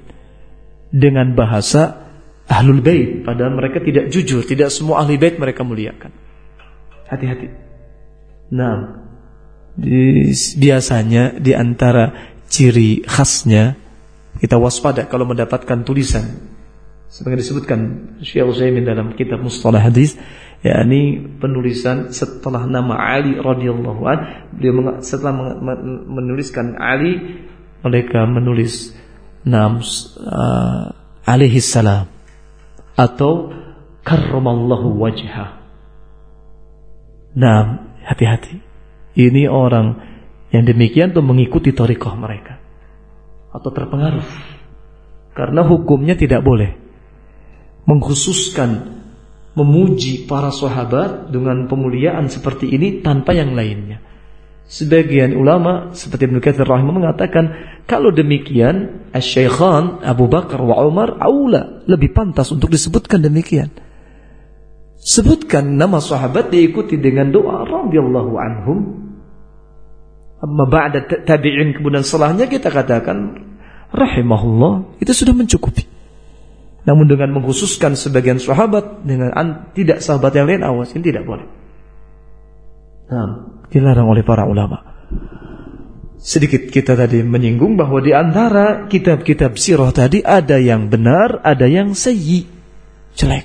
dengan bahasa ahlul bait padahal mereka tidak jujur tidak semua ahli bait mereka muliakan hati-hati nah biasanya di antara ciri khasnya kita waspada kalau mendapatkan tulisan sebagai disebutkan Syekh Utsaimin dalam kitab Mustalah Hadis yakni penulisan setelah nama Ali radhiyallahu an beliau setelah menuliskan Ali mereka menulis Naam uh, alaihi salam atau karramallahu wajha. Nah, hati-hati. Ini orang yang demikian tuh mengikuti torikoh mereka atau terpengaruh karena hukumnya tidak boleh mengkhususkan memuji para sahabat dengan pemuliaan seperti ini tanpa yang lainnya. Sebagian ulama seperti Ibnu Katsir rahimah mengatakan kalau demikian Asy-Syaikhan Abu Bakar wa Umar aula lebih pantas untuk disebutkan demikian. Sebutkan nama sahabat diikuti dengan doa radhiyallahu anhum. Ba'da tabi'in kemudian setelahnya kita katakan rahimahullah itu sudah mencukupi. Namun dengan mengkhususkan sebagian sahabat dengan tidak sahabat yang lain awas ini tidak boleh. Nah, dilarang oleh para ulama. Sedikit kita tadi menyinggung bahwa di antara kitab-kitab sirah tadi ada yang benar, ada yang sayyi, jelek.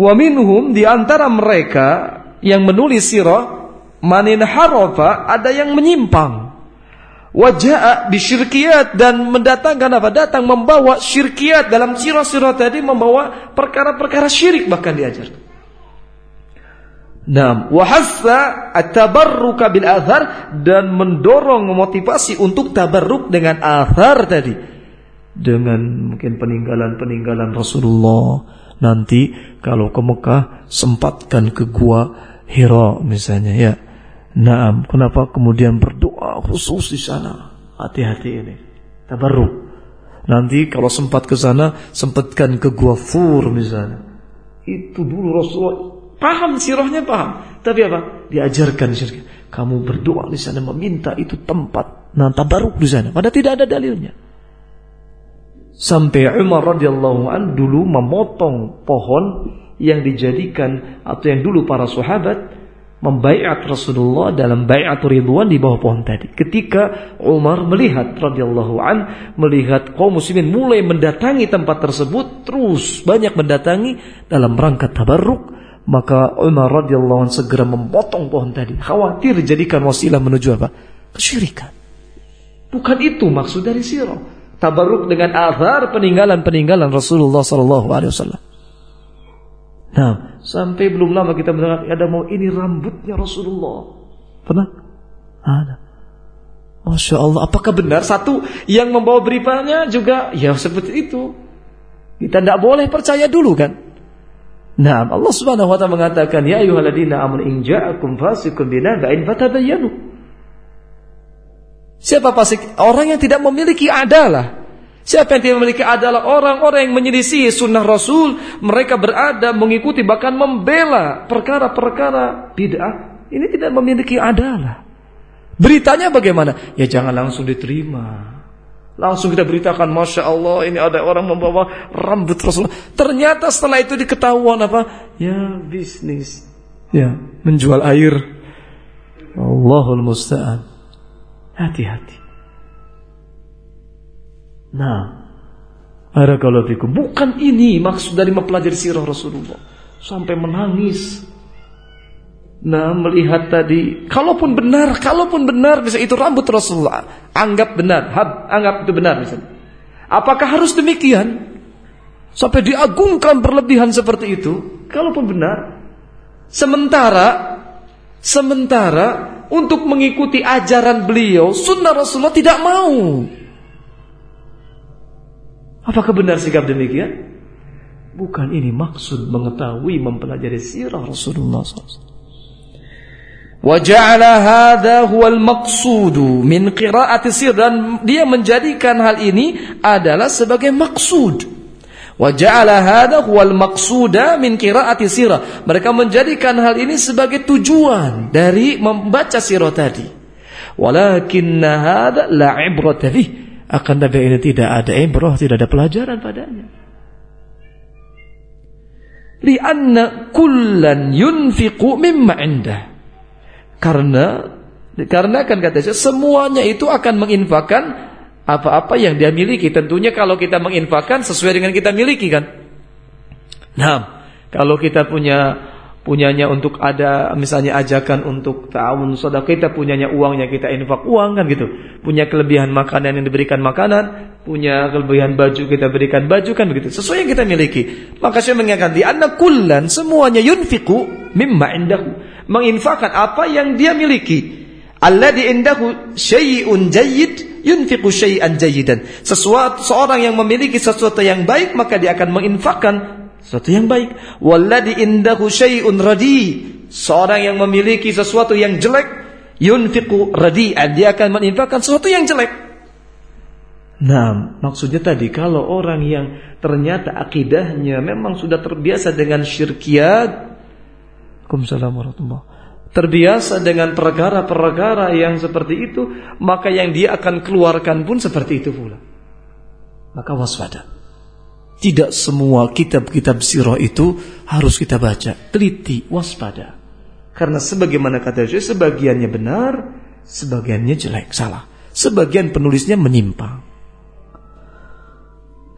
Wa minhum di antara mereka yang menulis sirah manin harafa ada yang menyimpang. Wajah bisyirkiyat dan mendatangkan apa? Datang membawa syirkiyat dalam sirah-sirah tadi membawa perkara-perkara syirik bahkan diajarkan. Nah, wahasa at-tabarruka bil athar dan mendorong memotivasi untuk tabarruk dengan athar tadi. Dengan mungkin peninggalan-peninggalan Rasulullah. Nanti kalau ke Mekah sempatkan ke gua Hira misalnya ya. Naam, kenapa kemudian berdoa khusus di sana? Hati-hati ini. Tabarruk. Nanti kalau sempat ke sana, sempatkan ke gua Fur misalnya. Itu dulu Rasulullah Paham sirahnya paham. Tapi apa? Diajarkan sirahnya. Kamu berdoa di sana meminta itu tempat nah tabaruk di sana. Padahal tidak ada dalilnya. Sampai Umar radhiyallahu an dulu memotong pohon yang dijadikan atau yang dulu para sahabat membaiat Rasulullah dalam baiat ridwan di bawah pohon tadi. Ketika Umar melihat radhiyallahu an melihat kaum muslimin mulai mendatangi tempat tersebut terus banyak mendatangi dalam rangka tabarruk maka Umar radhiyallahu anhu segera memotong pohon tadi, khawatir dijadikan wasilah menuju apa? Kesyirikan. Bukan itu maksud dari sirah. Tabarruk dengan azhar peninggalan-peninggalan Rasulullah sallallahu alaihi wasallam. Nah, sampai belum lama kita mendengar ada mau ini rambutnya Rasulullah. Pernah? Ada. Masya Allah, apakah benar satu yang membawa beritanya juga ya seperti itu? Kita tidak boleh percaya dulu kan? Nah, Allah Subhanahu wa taala mengatakan, "Ya ayyuhalladzina amanu in ja'akum fasiqun binaba'in fatabayyanu." Siapa fasik? Orang yang tidak memiliki adalah. Siapa yang tidak memiliki adalah orang-orang yang menyelisih sunnah Rasul. Mereka berada mengikuti bahkan membela perkara-perkara bid'ah. Ini tidak memiliki adalah. Beritanya bagaimana? Ya jangan langsung diterima. Langsung kita beritakan, Masya Allah ini ada orang membawa rambut Rasulullah. Ternyata setelah itu diketahuan apa? Ya bisnis. Ya menjual air. Allahul Musta'an. Hati-hati. Nah, Barakallahu fikum. Bukan ini maksud dari mempelajari sirah Rasulullah. Sampai menangis. Nah melihat tadi Kalaupun benar Kalaupun benar bisa itu rambut Rasulullah Anggap benar hab, Anggap itu benar misalnya. Apakah harus demikian Sampai diagungkan berlebihan seperti itu Kalaupun benar Sementara Sementara Untuk mengikuti ajaran beliau Sunnah Rasulullah tidak mau Apakah benar sikap demikian? Bukan ini maksud mengetahui mempelajari sirah Rasulullah SAW. Waja'ala huwal maksudu min qira'ati sir dan dia menjadikan hal ini adalah sebagai maksud. Waja'ala hada huwal maksuda min qira'ati sirah. Mereka menjadikan hal ini sebagai tujuan dari membaca sirah tadi. Walakin hada la ibrata akan tapi ini tidak ada ibrah tidak ada pelajaran padanya lianna kullan yunfiqu mimma indah karena karena kan kata saya semuanya itu akan menginfakkan apa-apa yang dia miliki. Tentunya kalau kita menginfakkan sesuai dengan kita miliki kan. Nah, kalau kita punya punyanya untuk ada misalnya ajakan untuk ta'awun sedekah kita punyanya uangnya kita infak uang kan gitu punya kelebihan makanan yang diberikan makanan punya kelebihan baju kita berikan baju kan begitu sesuai yang kita miliki maka saya mengatakan di anak kullan semuanya yunfiku mimma indahu menginfakkan apa yang dia miliki. Alladhi indahu syai'un jayyid yunfiqu syai'an jayyidan. Sesuatu seorang yang memiliki sesuatu yang baik maka dia akan menginfakkan sesuatu yang baik. Walladhi indahu syai'un radi. Seorang yang memiliki sesuatu yang jelek yunfiqu radi'an. Dia akan menginfakkan sesuatu yang jelek. Nah, maksudnya tadi kalau orang yang ternyata akidahnya memang sudah terbiasa dengan syirkiyat Waalaikumsalam warahmatullahi Terbiasa dengan perkara-perkara yang seperti itu, maka yang dia akan keluarkan pun seperti itu pula. Maka waspada. Tidak semua kitab-kitab sirah itu harus kita baca. Teliti, waspada. Karena sebagaimana kata saya, sebagiannya benar, sebagiannya jelek, salah. Sebagian penulisnya menyimpang.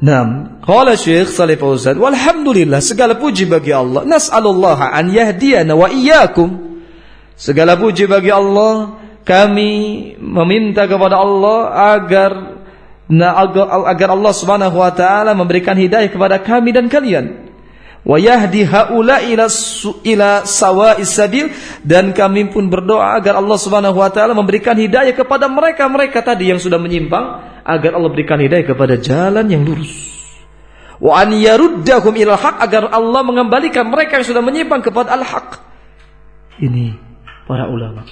Nam, qala Syekh Saleh Fauzan, walhamdulillah segala puji bagi Allah. Nas'alullah an yahdiyana wa iyyakum. Segala puji bagi Allah, kami meminta kepada Allah agar nah, agar Allah Subhanahu wa taala memberikan hidayah kepada kami dan kalian. Wa yahdi haula ila ila sawa'is sabil dan kami pun berdoa agar Allah Subhanahu wa taala memberikan hidayah kepada mereka-mereka tadi yang sudah menyimpang agar Allah berikan hidayah kepada jalan yang lurus. Wa an yaruddahum ilal haq agar Allah mengembalikan mereka yang sudah menyimpang kepada al-haq. Ini para ulama.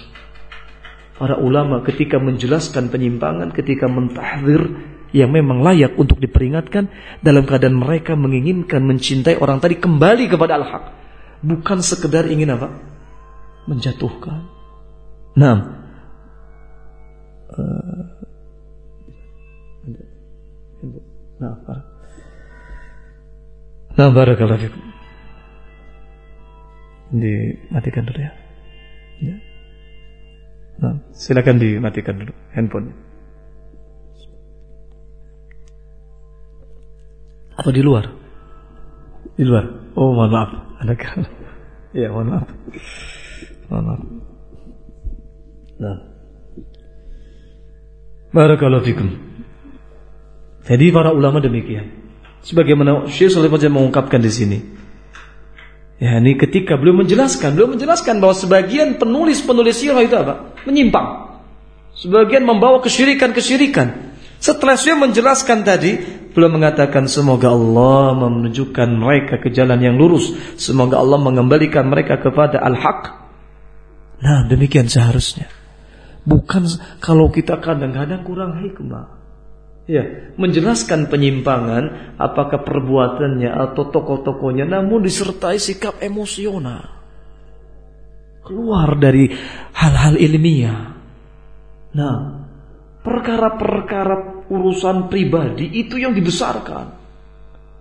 Para ulama ketika menjelaskan penyimpangan, ketika mentahdir yang memang layak untuk diperingatkan dalam keadaan mereka menginginkan mencintai orang tadi kembali kepada al-haq. Bukan sekedar ingin apa? Menjatuhkan. Nah, Nah, barakallahu. Dimatikan dulu ya. ya. Silakan dimatikan dulu handphone. Atau di luar? Di luar. Oh, mohon maaf. Ada kan? Ya, mohon maaf. Mohon maaf. Nah. Barakallahu fikum. Jadi para ulama demikian. Sebagaimana Syekh Saleh mengungkapkan di sini. Ya, ini ketika beliau menjelaskan, beliau menjelaskan bahwa sebagian penulis-penulis sirah itu apa? Menyimpang. Sebagian membawa kesyirikan-kesyirikan. Setelah saya menjelaskan tadi, beliau mengatakan semoga Allah menunjukkan mereka ke jalan yang lurus. Semoga Allah mengembalikan mereka kepada al-haq. Nah, demikian seharusnya. Bukan kalau kita kadang-kadang kurang hikmah. Ya, menjelaskan penyimpangan apakah perbuatannya atau tokoh-tokohnya namun disertai sikap emosional. Keluar dari hal-hal ilmiah. Nah, perkara-perkara urusan pribadi itu yang dibesarkan.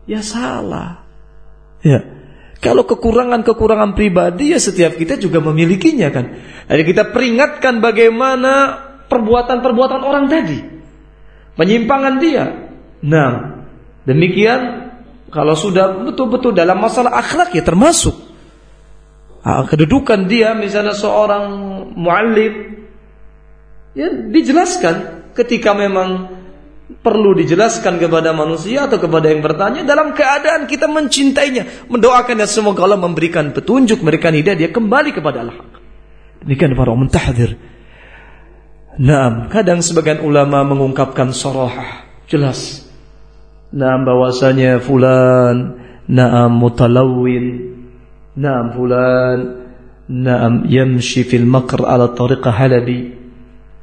Ya salah. Ya. Kalau kekurangan-kekurangan pribadi ya setiap kita juga memilikinya kan. Jadi kita peringatkan bagaimana perbuatan-perbuatan orang tadi penyimpangan dia. Nah, demikian kalau sudah betul-betul dalam masalah akhlak ya termasuk kedudukan dia misalnya seorang muallim ya dijelaskan ketika memang perlu dijelaskan kepada manusia atau kepada yang bertanya dalam keadaan kita mencintainya, mendoakan dan semoga Allah memberikan petunjuk, memberikan hidayah dia kembali kepada Allah. Demikian para mentahdir. Nah, kadang sebagian ulama mengungkapkan sorohah, jelas. Nah, bahwasanya fulan, naam mutalawin, naam fulan, naam yamshi fil makr ala tariqah halabi.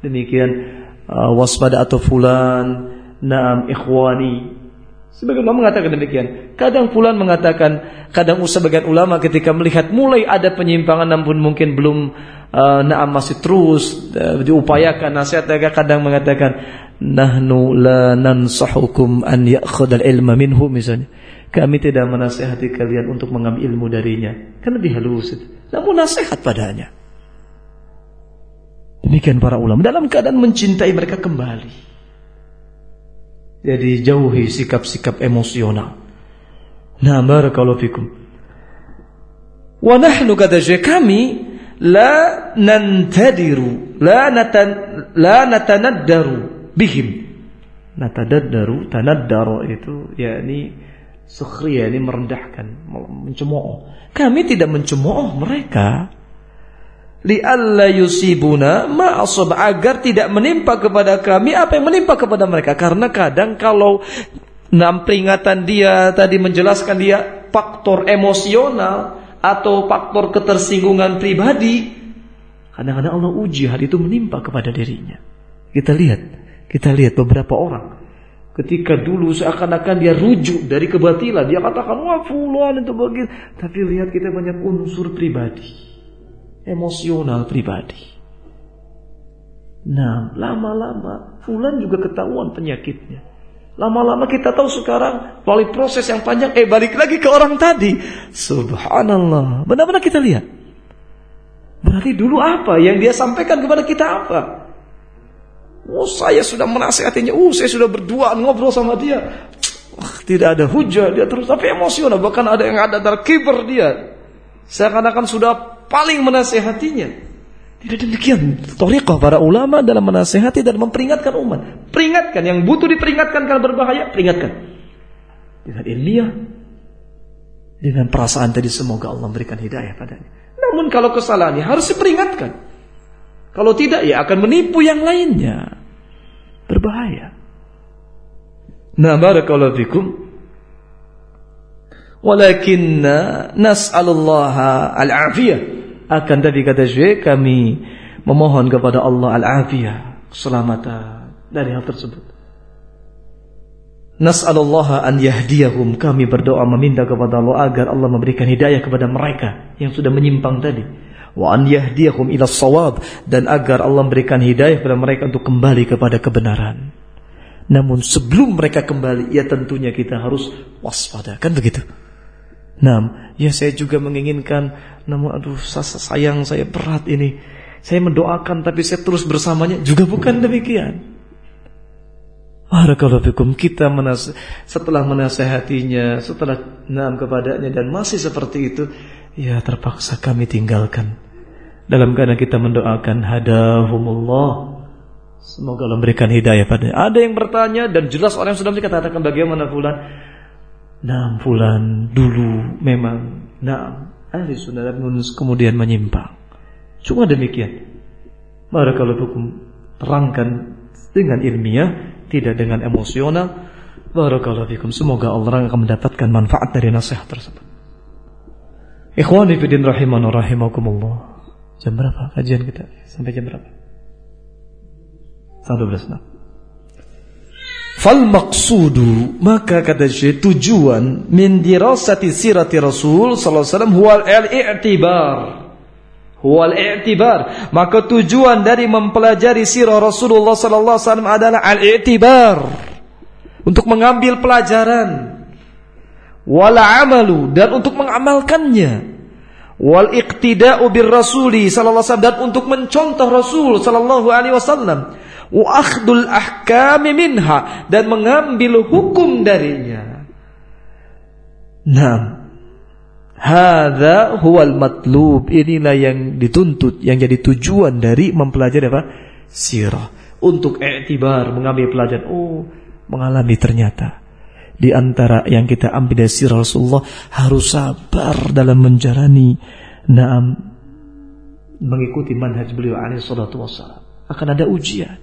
Demikian uh, waspada atau fulan, naam ikhwani. Sebagian ulama mengatakan demikian. Kadang fulan mengatakan, kadang sebagian ulama ketika melihat mulai ada penyimpangan namun mungkin belum uh, naam masih terus uh, diupayakan nasihat mereka kadang mengatakan nahnu la nansahukum an ya'khudal ilma minhu misalnya kami tidak menasihati kalian untuk mengambil ilmu darinya. Kan lebih halus namun nasihat padanya. Demikian para ulama. Dalam keadaan mencintai mereka kembali. Jadi jauhi sikap-sikap emosional. Nah barakallahu fikum. Wa nahnu kata kami la nantadiru la natan la natanaddaru bihim. Natadaddaru tanaddaro itu yakni sukhriya ini merendahkan mencemooh. Kami tidak mencemooh mereka. Lialla yusibuna ma'asab agar tidak menimpa kepada kami apa yang menimpa kepada mereka. Karena kadang kalau enam peringatan dia tadi menjelaskan dia faktor emosional atau faktor ketersinggungan pribadi, kadang-kadang Allah uji hal itu menimpa kepada dirinya. Kita lihat, kita lihat beberapa orang ketika dulu seakan-akan dia rujuk dari kebatilan, dia katakan wah fulan itu begitu, tapi lihat kita banyak unsur pribadi, emosional pribadi. Nah, lama-lama fulan juga ketahuan penyakitnya. Lama-lama kita tahu sekarang melalui proses yang panjang, eh balik lagi ke orang tadi. Subhanallah. Benar-benar kita lihat. Berarti dulu apa yang dia sampaikan kepada kita apa? Oh saya sudah menasehatinya, oh saya sudah berdua ngobrol sama dia. tidak ada hujah dia terus tapi emosional bahkan ada yang ada dari kiper dia. Saya katakan sudah paling menasehatinya. Tidak demikian. Toriqah para ulama dalam menasehati dan memperingatkan umat. Peringatkan. Yang butuh diperingatkan kalau berbahaya, peringatkan. Dengan ilmiah. Dengan perasaan tadi semoga Allah memberikan hidayah padanya. Namun kalau kesalahannya harus diperingatkan. Kalau tidak ya akan menipu yang lainnya. Berbahaya. Nah barakallahu fikum. Walakinna nas'alullaha al-afiyah akan tadi kata Syekh kami memohon kepada Allah al-afiyah, keselamatan dari hal tersebut. Nas'alullah an yahdiyahum. Kami berdoa meminta kepada Allah agar Allah memberikan hidayah kepada mereka yang sudah menyimpang tadi. Wa an yahdiyahum ila sawab dan agar Allah memberikan hidayah kepada mereka untuk kembali kepada kebenaran. Namun sebelum mereka kembali, ya tentunya kita harus waspada. Kan begitu? Nah, ya saya juga menginginkan namun aduh sayang saya berat ini. Saya mendoakan tapi saya terus bersamanya juga bukan demikian. Barakallahu kita menas setelah menasehatinya, setelah naam kepadanya dan masih seperti itu, ya terpaksa kami tinggalkan. Dalam keadaan kita mendoakan hadahumullah. Semoga Allah memberikan hidayah padanya. Ada yang bertanya dan jelas orang yang sudah dikatakan bagaimana fulan. Naam fulan dulu memang naam ahli sunnah dan kemudian menyimpang. Cuma demikian. Maka kalau hukum terangkan dengan ilmiah, tidak dengan emosional. Barakallahu fikum. Semoga Allah akan mendapatkan manfaat dari nasihat tersebut. Ikhwani fidin rahiman rahimakumullah. Jam berapa kajian kita? Sampai jam berapa? 11 Fal maqsudu maka kata Syekh tujuan min dirasati sirati Rasul sallallahu alaihi wasallam huwa al-i'tibar. Huwa al-i'tibar. Maka tujuan dari mempelajari sirah Rasulullah sallallahu alaihi wasallam adalah al-i'tibar. Untuk mengambil pelajaran. Wal amalu dan untuk mengamalkannya. Wal iqtida'u bir rasuli sallallahu alaihi wasallam untuk mencontoh Rasul sallallahu alaihi wasallam wa akhdul ahkami minha dan mengambil hukum darinya. Nah, hadza huwal matlub. Inilah yang dituntut, yang jadi tujuan dari mempelajari apa? Sirah. Untuk i'tibar, mengambil pelajaran. Oh, mengalami ternyata di antara yang kita ambil dari sirah Rasulullah harus sabar dalam menjalani naam mengikuti manhaj beliau alaihi salatu wassalam. Akan ada ujian.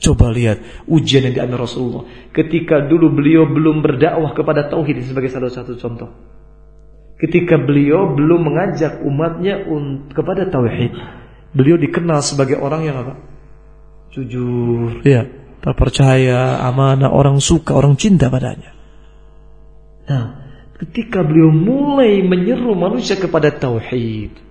Coba lihat ujian yang diambil Rasulullah ketika dulu beliau belum berdakwah kepada tauhid sebagai salah satu contoh. Ketika beliau belum mengajak umatnya kepada tauhid, beliau dikenal sebagai orang yang apa? Jujur, ya, percaya, amanah, orang suka, orang cinta padanya. Nah, ketika beliau mulai menyeru manusia kepada tauhid,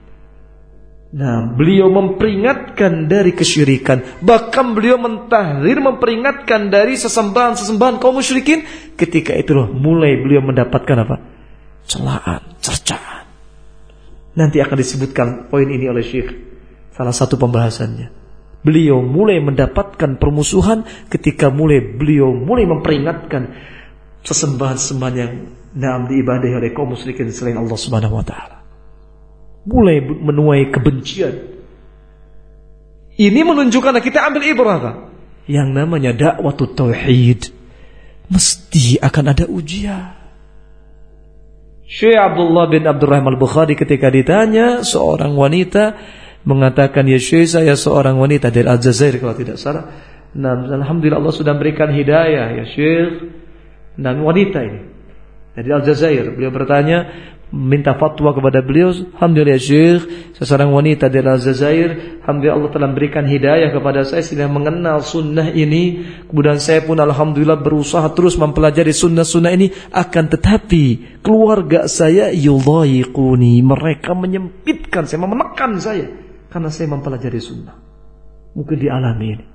Nah, beliau memperingatkan dari kesyirikan. Bahkan beliau mentahdir memperingatkan dari sesembahan-sesembahan kaum musyrikin. Ketika itulah mulai beliau mendapatkan apa? Celaan, cercaan. Nanti akan disebutkan poin ini oleh Syekh. Salah satu pembahasannya. Beliau mulai mendapatkan permusuhan ketika mulai beliau mulai memperingatkan sesembahan-sesembahan yang naam diibadahi oleh kaum musyrikin selain Allah Subhanahu wa taala mulai menuai kebencian. Ini menunjukkan kita ambil ibrah Yang namanya dakwah tauhid mesti akan ada ujian. Syekh Abdullah bin Abdurrahman Al-Bukhari ketika ditanya seorang wanita mengatakan ya Syekh saya seorang wanita dari Aljazair kalau tidak salah. Nah, alhamdulillah Allah sudah berikan hidayah ya Syekh dan wanita ini dari Aljazair. Beliau bertanya, minta fatwa kepada beliau Alhamdulillah Syekh seorang wanita dari Aljazair. Alhamdulillah Allah telah berikan hidayah kepada saya sehingga mengenal sunnah ini. Kemudian saya pun Alhamdulillah berusaha terus mempelajari sunnah-sunnah ini. Akan tetapi keluarga saya yudhayiquni. Mereka menyempitkan saya menekan saya karena saya mempelajari sunnah mungkin dialami ini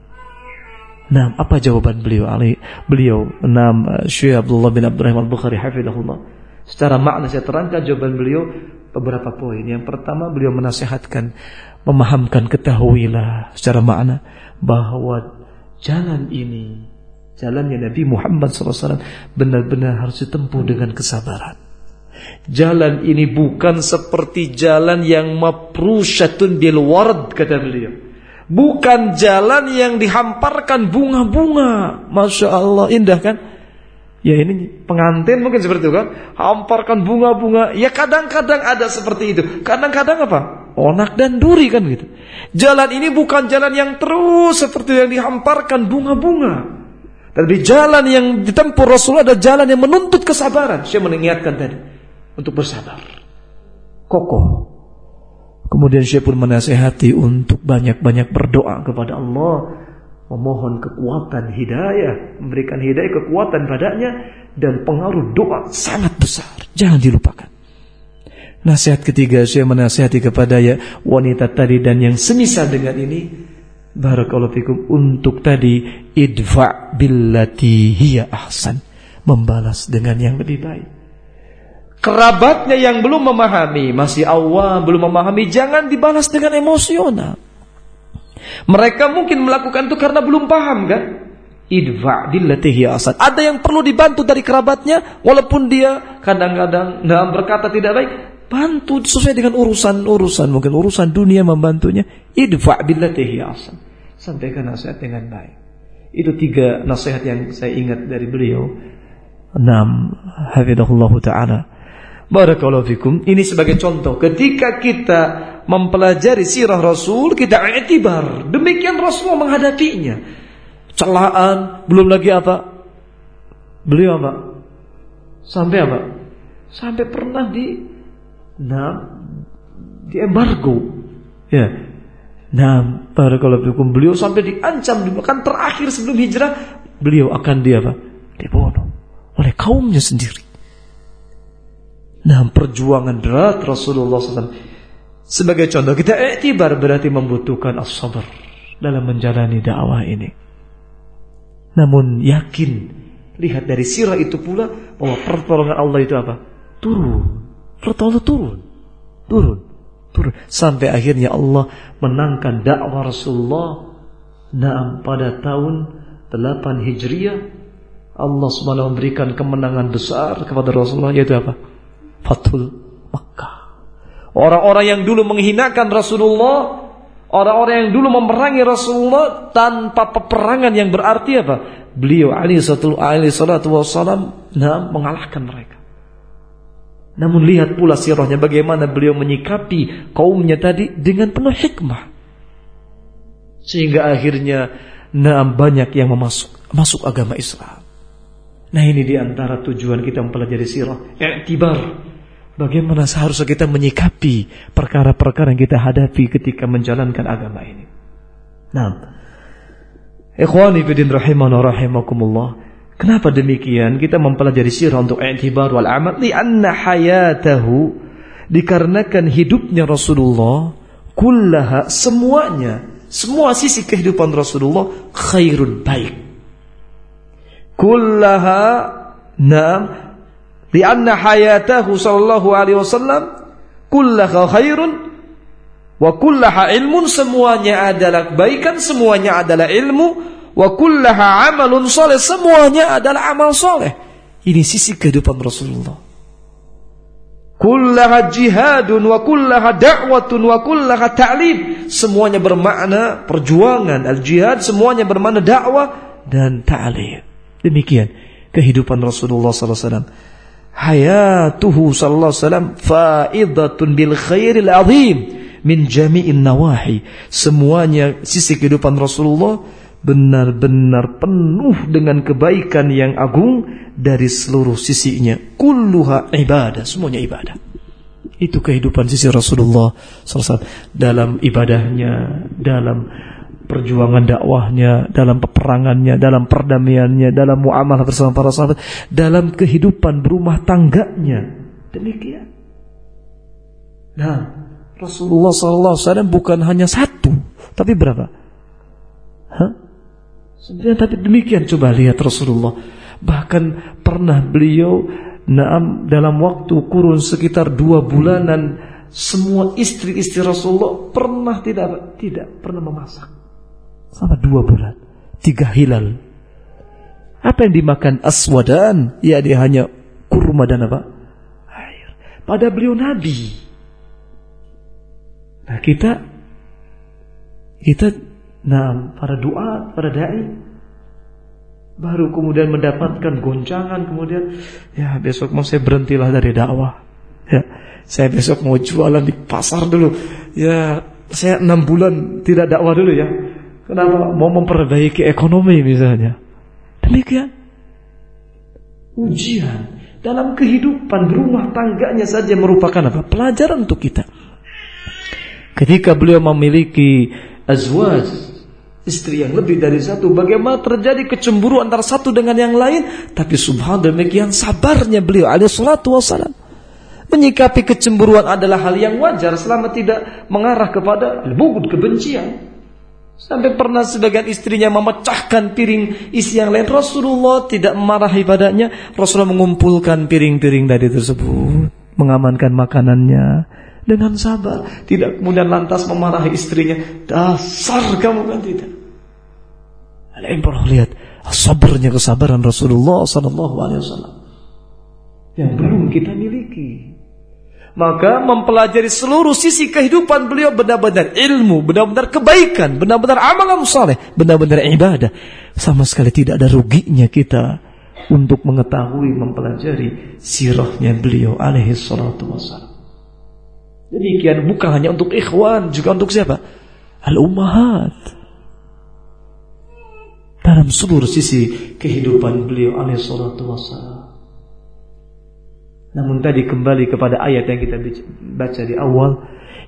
Nah, apa jawaban beliau? Ali, beliau, enam Syekh Abdullah bin Abdurrahman Bukhari hafizahullah Secara makna saya terangkan jawaban beliau beberapa poin. Yang pertama beliau menasehatkan, memahamkan ketahuilah secara makna bahwa jalan ini, jalannya Nabi Muhammad SAW benar-benar harus ditempuh dengan kesabaran. Jalan ini bukan seperti jalan yang maprusyatun bil ward kata beliau. Bukan jalan yang dihamparkan bunga-bunga. Masya Allah indah kan? Ya ini pengantin mungkin seperti itu kan. Hamparkan bunga-bunga. Ya kadang-kadang ada seperti itu. Kadang-kadang apa? Onak dan duri kan gitu. Jalan ini bukan jalan yang terus seperti yang dihamparkan bunga-bunga. Tapi jalan yang ditempuh Rasulullah adalah jalan yang menuntut kesabaran. Saya mengingatkan tadi. Untuk bersabar. Kokoh. Kemudian saya pun menasehati untuk banyak-banyak berdoa kepada Allah memohon kekuatan hidayah, memberikan hidayah kekuatan padanya dan pengaruh doa sangat besar. Jangan dilupakan. Nasihat ketiga saya menasihati kepada ya wanita tadi dan yang semisal dengan ini barakallahu untuk tadi idfa billati hiya ahsan membalas dengan yang lebih baik. Kerabatnya yang belum memahami, masih awam, belum memahami, jangan dibalas dengan emosional. Mereka mungkin melakukan itu karena belum paham kan? Idfa billati asad. Ada yang perlu dibantu dari kerabatnya walaupun dia kadang-kadang dalam berkata tidak baik, bantu sesuai dengan urusan-urusan mungkin urusan dunia membantunya. Idfa billati asad. Sampaikan nasihat dengan baik. Itu tiga nasihat yang saya ingat dari beliau. Enam, hafidhahullah taala. Barakallahu fikum. Ini sebagai contoh. Ketika kita mempelajari sirah Rasul, kita i'tibar. Demikian Rasulullah menghadapinya. Celaan, belum lagi apa? Beliau apa? Sampai apa? Sampai pernah di nah, di embargo. Ya. Nah, barakallahu fikum. Beliau sampai diancam bahkan terakhir sebelum hijrah, beliau akan dia apa? Dibunuh oleh kaumnya sendiri. Nah, perjuangan berat Rasulullah SAW. Sebagai contoh, kita iktibar berarti membutuhkan as-sabar dalam menjalani dakwah ini. Namun yakin, lihat dari sirah itu pula bahwa pertolongan Allah itu apa? Turun. Pertolongan turun. Turun. Turun. Sampai akhirnya Allah menangkan dakwah Rasulullah Naam pada tahun 8 Hijriah Allah SWT memberikan kemenangan besar kepada Rasulullah yaitu apa? Fathul Makkah. Orang-orang yang dulu menghinakan Rasulullah, orang-orang yang dulu memerangi Rasulullah tanpa peperangan yang berarti apa? Beliau Ali salatu wassalam nah, mengalahkan mereka. Namun lihat pula sirahnya bagaimana beliau menyikapi kaumnya tadi dengan penuh hikmah. Sehingga akhirnya nah, banyak yang memasuk masuk agama Islam. Nah ini di antara tujuan kita mempelajari sirah. I'tibar Bagaimana seharusnya kita menyikapi perkara-perkara yang kita hadapi ketika menjalankan agama ini. Nah, ikhwani fidin rahimana rahimakumullah. Kenapa demikian? Kita mempelajari sirah untuk i'tibar wal amal anna hayatahu dikarenakan hidupnya Rasulullah kullaha semuanya semua sisi kehidupan Rasulullah khairun baik. Kullaha nam Lianna hayatahu sallallahu alaihi wasallam kullaha khairun wa kullaha ilmun semuanya adalah kebaikan, semuanya adalah ilmu wa kullaha amalun soleh semuanya adalah amal soleh. Ini sisi kehidupan Rasulullah. Kullaha jihadun wa kullaha da'watun wa kullaha ta'lim. Semuanya bermakna perjuangan, al-jihad semuanya bermakna dakwah dan ta'lim. Demikian kehidupan Rasulullah sallallahu alaihi wasallam hayatuhu sallallahu alaihi wasallam faidatun bil khairil azim min jami'in nawahi. Semuanya sisi kehidupan Rasulullah benar-benar penuh dengan kebaikan yang agung dari seluruh sisinya. Kulluha ibadah, semuanya ibadah. Itu kehidupan sisi Rasulullah SAW dalam ibadahnya, dalam perjuangan dakwahnya, dalam peperangannya, dalam perdamaiannya, dalam muamalah bersama para sahabat, dalam kehidupan berumah tangganya. Demikian. Nah, Rasulullah SAW bukan hanya satu, tapi berapa? Hah? Sebenarnya tapi demikian coba lihat Rasulullah. Bahkan pernah beliau naam dalam waktu kurun sekitar dua bulanan semua istri-istri Rasulullah pernah tidak tidak pernah memasak sama dua bulan. Tiga hilal. Apa yang dimakan aswadan? Ya dia hanya kurma dan apa? Air. Pada beliau Nabi. Nah kita kita nah para doa, para dai baru kemudian mendapatkan goncangan kemudian ya besok mau saya berhentilah dari dakwah ya saya besok mau jualan di pasar dulu ya saya enam bulan tidak dakwah dulu ya Kenapa? Mau memperbaiki ekonomi misalnya. Demikian. Ujian dalam kehidupan berumah tangganya saja merupakan apa? Pelajaran untuk kita. Ketika beliau memiliki azwaj, istri yang lebih dari satu, bagaimana terjadi kecemburu antara satu dengan yang lain? Tapi subhanallah demikian sabarnya beliau alaihi salatu wassalam. Menyikapi kecemburuan adalah hal yang wajar selama tidak mengarah kepada bugud kebencian. Sampai pernah sebagian istrinya memecahkan piring isi yang lain. Rasulullah tidak marahi padanya. Rasulullah mengumpulkan piring-piring tadi tersebut. Mengamankan makanannya. Dengan sabar. Tidak kemudian lantas memarahi istrinya. Dasar kamu kan tidak. Lain pernah lihat. Sabarnya kesabaran Rasulullah Wasallam. Yang belum kita miliki. Maka mempelajari seluruh sisi kehidupan beliau benar-benar ilmu, benar-benar kebaikan, benar-benar amalan saleh, benar-benar ibadah. Sama sekali tidak ada ruginya kita untuk mengetahui mempelajari sirahnya beliau alaihi salatu wassalam. Demikian bukan hanya untuk ikhwan, juga untuk siapa? Al-ummahat. Dalam seluruh sisi kehidupan beliau alaihi salatu wassalam. Namun tadi kembali kepada ayat yang kita baca di awal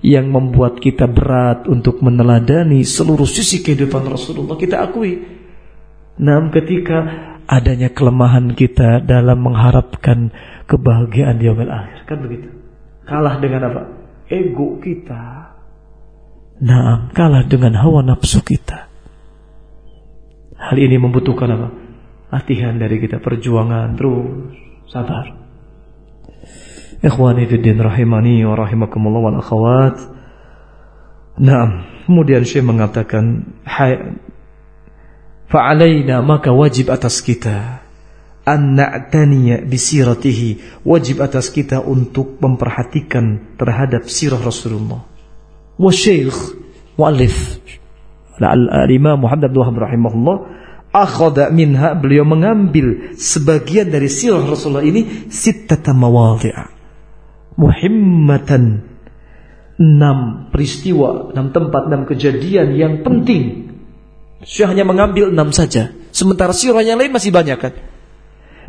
yang membuat kita berat untuk meneladani seluruh sisi kehidupan Rasulullah kita akui. Namun ketika adanya kelemahan kita dalam mengharapkan kebahagiaan di yaumil akhir kan begitu. Kalah dengan apa? Ego kita. Nah, kalah dengan hawa nafsu kita. Hal ini membutuhkan apa? Latihan dari kita, perjuangan terus, sabar. Ikhwani fi din rahimani wa rahimakumullah wal akhawat. Naam, kemudian Syekh mengatakan fa'alaina maka wajib atas kita an na'taniya bisiratihi wajib atas kita untuk memperhatikan terhadap sirah Rasulullah. Wa Syekh muallif Al-Imam Muhammad bin Wahab rahimahullah akhadha minha beliau mengambil sebagian dari sirah Rasulullah ini sittata mawadhi'a muhimmatan enam peristiwa, enam tempat, enam kejadian yang penting. Syekh hanya mengambil enam saja. Sementara sirah yang lain masih banyak kan.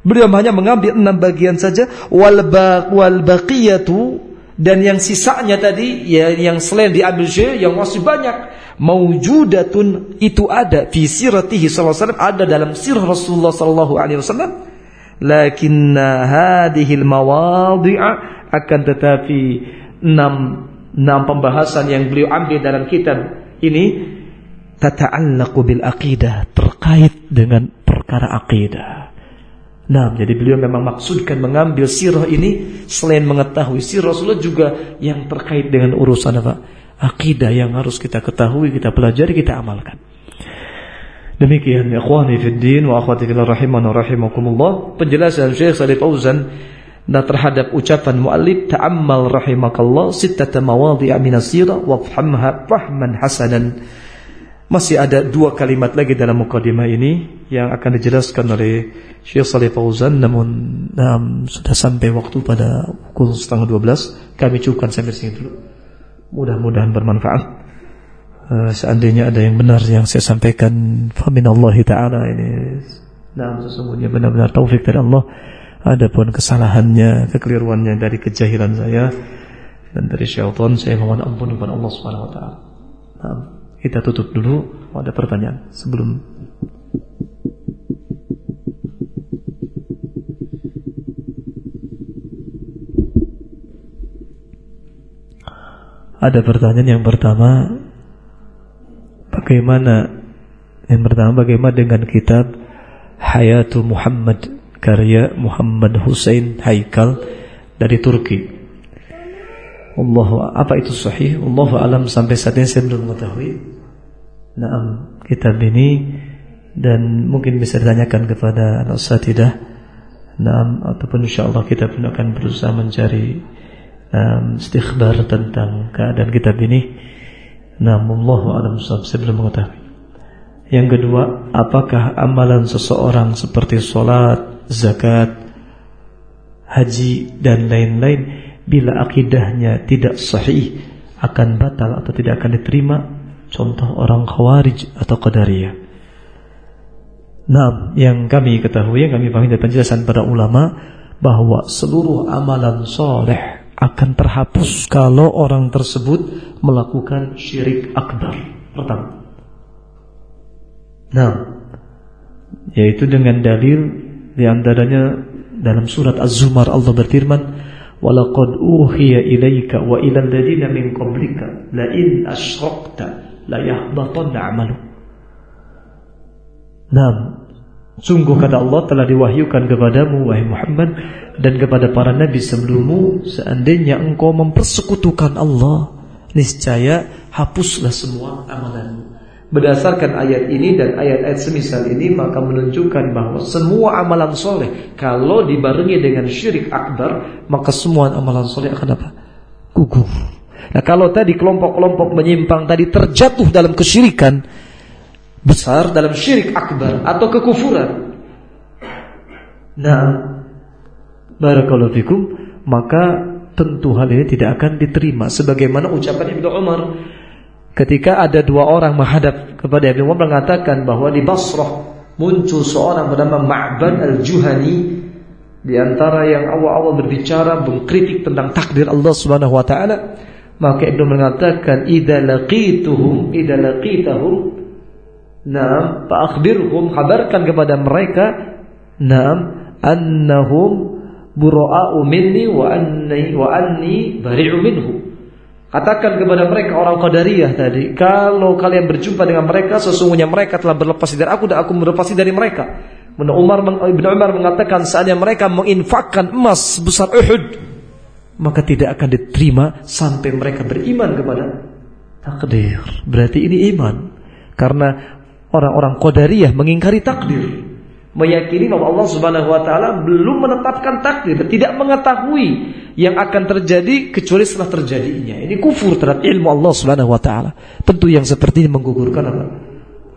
Beliau hanya mengambil enam bagian saja. Wal, wal baqiyatu dan yang sisanya tadi ya yang selain diambil syekh yang masih banyak maujudatun itu ada fi siratihi sallallahu ada dalam sirah Rasulullah sallallahu alaihi wasallam lakinna hadhihi al mawadhi'a akan tetapi enam enam pembahasan yang beliau ambil dalam kitab ini tata'allaqu bil aqidah terkait dengan perkara akidah. Nah, jadi beliau memang maksudkan mengambil sirah ini selain mengetahui sirah Rasulullah juga yang terkait dengan urusan apa? Akidah yang harus kita ketahui, kita pelajari, kita amalkan. Demikian ikhwani fid din wa akhwati fillah rahimana rahimakumullah penjelasan Syekh Salih Fauzan Nah terhadap ucapan muallif ta'ammal rahimakallah sittata mawadhi'a min as-sirah wa fhamha fahman hasanan. Masih ada dua kalimat lagi dalam mukadimah ini yang akan dijelaskan oleh Syekh Saleh Fauzan namun um, sudah sampai waktu pada pukul setengah 12 kami cukupkan sampai sini dulu. Mudah-mudahan bermanfaat. Uh, seandainya ada yang benar yang saya sampaikan faminallahi taala ini nah sesungguhnya benar-benar taufik dari Allah Adapun kesalahannya, kekeliruannya dari kejahilan saya dan dari syaitan, saya mohon ampun kepada Allah Subhanahu wa taala. Nah, kita tutup dulu. Oh, ada pertanyaan sebelum Ada pertanyaan yang pertama Bagaimana Yang pertama bagaimana dengan kitab Hayatul Muhammad karya Muhammad Hussein Haikal dari Turki. Allah apa itu sahih? Allah alam sampai saat ini saya belum mengetahui. Nah, kitab ini dan mungkin bisa ditanyakan kepada anak tidak. Nah, ataupun insya Allah kita pun akan berusaha mencari um, istighbar tentang keadaan kitab ini. Nah, alam saya belum mengetahui. Yang kedua, apakah amalan seseorang seperti sholat, zakat, haji dan lain-lain bila akidahnya tidak sahih akan batal atau tidak akan diterima? Contoh orang khawarij atau qadariyah. Nah yang kami ketahui yang kami pahami dari penjelasan para ulama bahwa seluruh amalan soleh akan terhapus kalau orang tersebut melakukan syirik akbar pertama nah yaitu dengan dalil di antaranya dalam surat Az-Zumar Allah berfirman, "Walaqad uhiya ilaika wa ila alladziina min qablika la in asyrakta la yahbatanna 'amaluk." Nah, sungguh kata Allah telah diwahyukan kepadamu wahai Muhammad dan kepada para nabi sebelummu seandainya engkau mempersekutukan Allah, niscaya hapuslah semua amalanmu. Berdasarkan ayat ini dan ayat-ayat semisal ini maka menunjukkan bahwa semua amalan soleh kalau dibarengi dengan syirik akbar maka semua amalan soleh akan apa? Gugur. Nah kalau tadi kelompok-kelompok menyimpang tadi terjatuh dalam kesyirikan besar dalam syirik akbar atau kekufuran. Nah, barakallahu fikum, maka tentu hal ini tidak akan diterima sebagaimana ucapan Ibnu Umar. Ketika ada dua orang menghadap kepada Ibnu Umar mengatakan bahwa di Basrah muncul seorang bernama Ma'ban al-Juhani. Di antara yang awal-awal berbicara mengkritik tentang takdir Allah Subhanahu wa taala maka Ibnu mengatakan idza laqituhum idza laqitahum Naam, fa'akhbirhum kabarkan kepada mereka Naam, annahum bura'u minni wa anni wa anni bari'u minhu. Katakan kepada mereka orang Qadariyah tadi, kalau kalian berjumpa dengan mereka sesungguhnya mereka telah berlepas dari aku dan aku berlepas dari mereka. Ibnu Umar Ibnu Umar mengatakan saatnya mereka menginfakkan emas sebesar Uhud, maka tidak akan diterima sampai mereka beriman kepada takdir. Berarti ini iman. Karena orang-orang Qadariyah mengingkari takdir. Meyakini bahwa Allah Subhanahu wa taala belum menetapkan takdir, tidak mengetahui yang akan terjadi kecuali setelah terjadinya. Ini kufur terhadap ilmu Allah Subhanahu wa taala. Tentu yang seperti ini menggugurkan apa?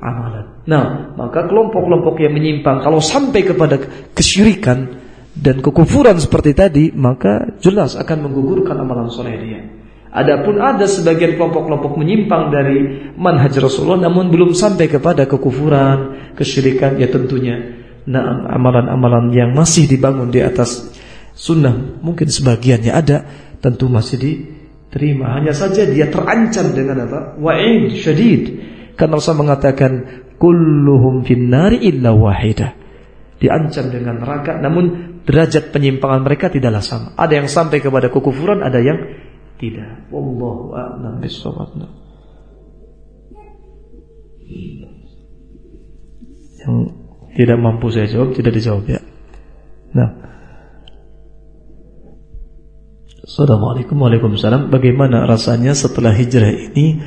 amalan. Nah, maka kelompok-kelompok yang menyimpang kalau sampai kepada kesyirikan dan kekufuran seperti tadi, maka jelas akan menggugurkan amalan soleh dia. Adapun ada sebagian kelompok-kelompok menyimpang dari manhaj Rasulullah namun belum sampai kepada kekufuran, kesyirikan ya tentunya. Nah amalan-amalan yang masih dibangun di atas sunnah mungkin sebagiannya ada tentu masih diterima. Hanya saja dia terancam dengan apa? Wa'id syadid. Karena Rasul mengatakan kulluhum finnari illa wahidah diancam dengan neraka namun derajat penyimpangan mereka tidaklah sama. Ada yang sampai kepada kekufuran ada yang tidak. Wallahu a'lam bishawab. Yang tidak mampu saya jawab tidak dijawab ya. Nah. Assalamualaikum Waalaikumsalam Bagaimana rasanya setelah hijrah ini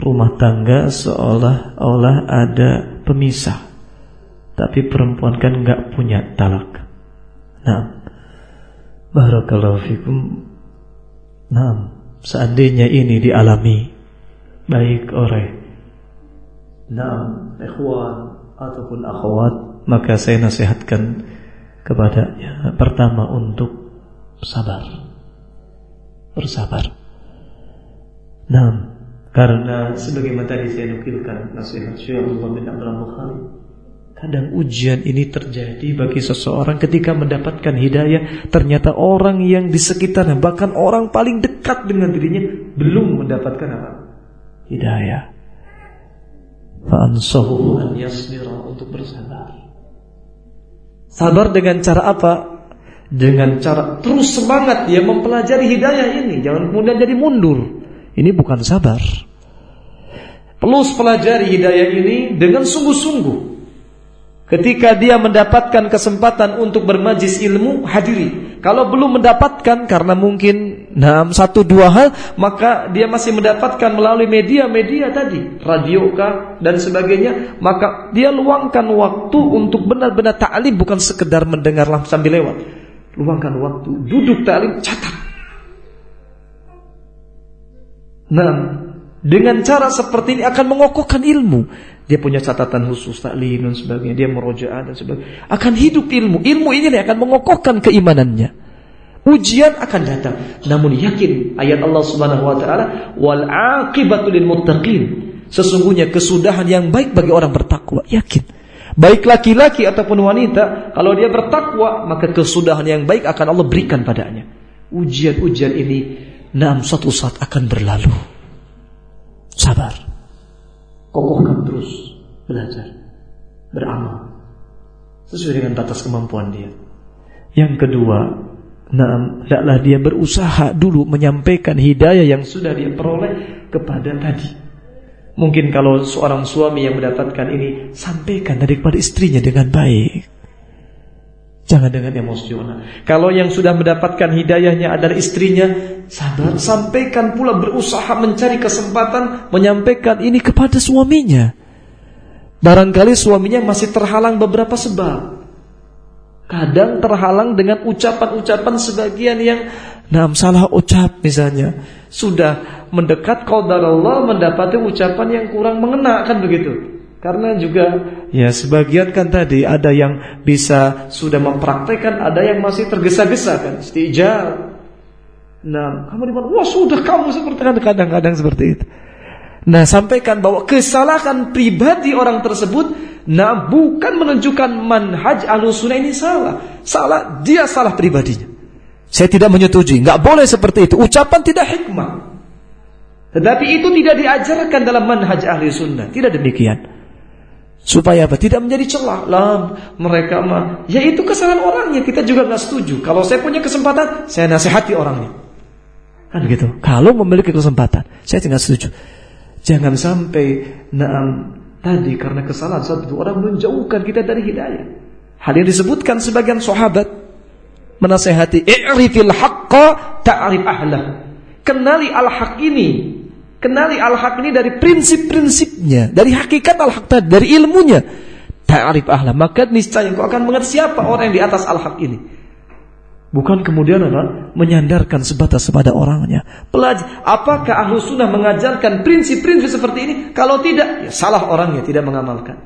Rumah tangga seolah-olah ada pemisah Tapi perempuan kan nggak punya talak Nah Barakallahu fikum Nah seandainya ini dialami. Baik oleh. Enam ikhwan ataupun akhwat. Maka saya nasihatkan kepadanya pertama untuk sabar. Bersabar. Nah karena sebagaimana tadi saya nukilkan nasihat Syekh Allah bin Abdul Bukhari Kadang ujian ini terjadi bagi seseorang ketika mendapatkan hidayah. Ternyata orang yang di sekitarnya Bahkan orang paling dekat dengan dirinya Belum mendapatkan apa? Hidayah. Fa'ansahu an yasmira untuk bersabar. Sabar dengan cara apa? Dengan cara terus semangat ya mempelajari hidayah ini. Jangan kemudian jadi mundur. Ini bukan sabar. Perlu pelajari hidayah ini dengan sungguh-sungguh Ketika dia mendapatkan kesempatan untuk bermajis ilmu, hadiri. Kalau belum mendapatkan karena mungkin nah, satu dua hal, maka dia masih mendapatkan melalui media-media tadi, radio kah dan sebagainya, maka dia luangkan waktu untuk benar-benar ta'lim bukan sekedar mendengar sambil lewat. Luangkan waktu, duduk ta'lim, catat. Nah, dengan cara seperti ini akan mengokohkan ilmu. Dia punya catatan khusus taklim dan sebagainya, dia merojaah dan sebagainya. Akan hidup ilmu. Ilmu ini akan mengokohkan keimanannya. Ujian akan datang. Namun yakin ayat Allah Subhanahu wa taala wal aqibatu lil muttaqin. Sesungguhnya kesudahan yang baik bagi orang bertakwa. Yakin. Baik laki-laki ataupun wanita, kalau dia bertakwa, maka kesudahan yang baik akan Allah berikan padanya. Ujian-ujian ini nam suatu saat akan berlalu. Sabar kokohkan terus belajar, beramal sesuai dengan batas kemampuan dia. Yang kedua, nah, hendaklah dia berusaha dulu menyampaikan hidayah yang sudah dia peroleh kepada tadi. Mungkin kalau seorang suami yang mendapatkan ini sampaikan dari kepada istrinya dengan baik. Jangan dengan emosional. Kalau yang sudah mendapatkan hidayahnya adalah istrinya, sabar, sampaikan pula berusaha mencari kesempatan menyampaikan ini kepada suaminya. Barangkali suaminya masih terhalang beberapa sebab. Kadang terhalang dengan ucapan-ucapan sebagian yang Nah, salah ucap misalnya Sudah mendekat qadar Allah mendapati ucapan yang kurang mengena kan begitu Karena juga ya sebagian kan tadi ada yang bisa sudah mempraktekkan, ada yang masih tergesa-gesa kan, istijal. Nah, kamu di mana? Wah sudah kamu seperti kan kadang-kadang seperti itu. Nah, sampaikan bahwa kesalahan pribadi orang tersebut, nah bukan menunjukkan manhaj alusuna ini salah. Salah, dia salah pribadinya. Saya tidak menyetujui, nggak boleh seperti itu. Ucapan tidak hikmah. Tetapi itu tidak diajarkan dalam manhaj ahli sunnah. Tidak demikian. Supaya apa? Tidak menjadi celah. Lah, mereka mah. Ya itu kesalahan orangnya. Kita juga nggak setuju. Kalau saya punya kesempatan, saya nasihati orangnya. Kan gitu. Kalau memiliki kesempatan, saya tidak setuju. Jangan sampai naam tadi karena kesalahan satu orang menjauhkan kita dari hidayah. Hal yang disebutkan sebagian sahabat menasehati, "I'rifil haqqa ta'rif ahlah." Kenali al-haq ini Kenali al-haq ini dari prinsip-prinsipnya, dari hakikat al-haq tadi, dari ilmunya. Ta'arif ahla, maka niscaya engkau akan mengerti siapa orang yang di atas al-haq ini. Bukan kemudian apa? Menyandarkan sebatas kepada orangnya. Pelajari, apakah ahlu sunnah mengajarkan prinsip-prinsip seperti ini? Kalau tidak, ya salah orangnya, tidak mengamalkan.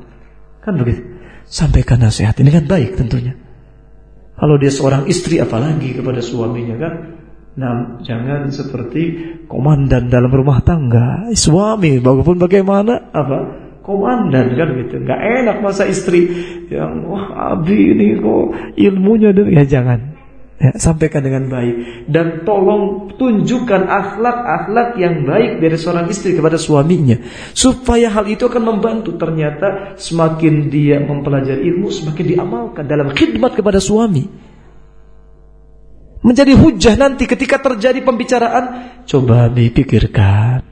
Kan begitu. Sampaikan nasihat ini kan baik tentunya. Kalau dia seorang istri apalagi kepada suaminya kan Nah, jangan seperti komandan dalam rumah tangga, suami, walaupun bagaimana, apa, komandan kan gitu. Gak enak masa istri yang wah abi ini kok ilmunya deh ya jangan. Ya, sampaikan dengan baik. Dan tolong tunjukkan akhlak-akhlak yang baik dari seorang istri kepada suaminya. Supaya hal itu akan membantu ternyata semakin dia mempelajari ilmu semakin diamalkan dalam khidmat kepada suami menjadi hujah nanti ketika terjadi pembicaraan. Coba dipikirkan.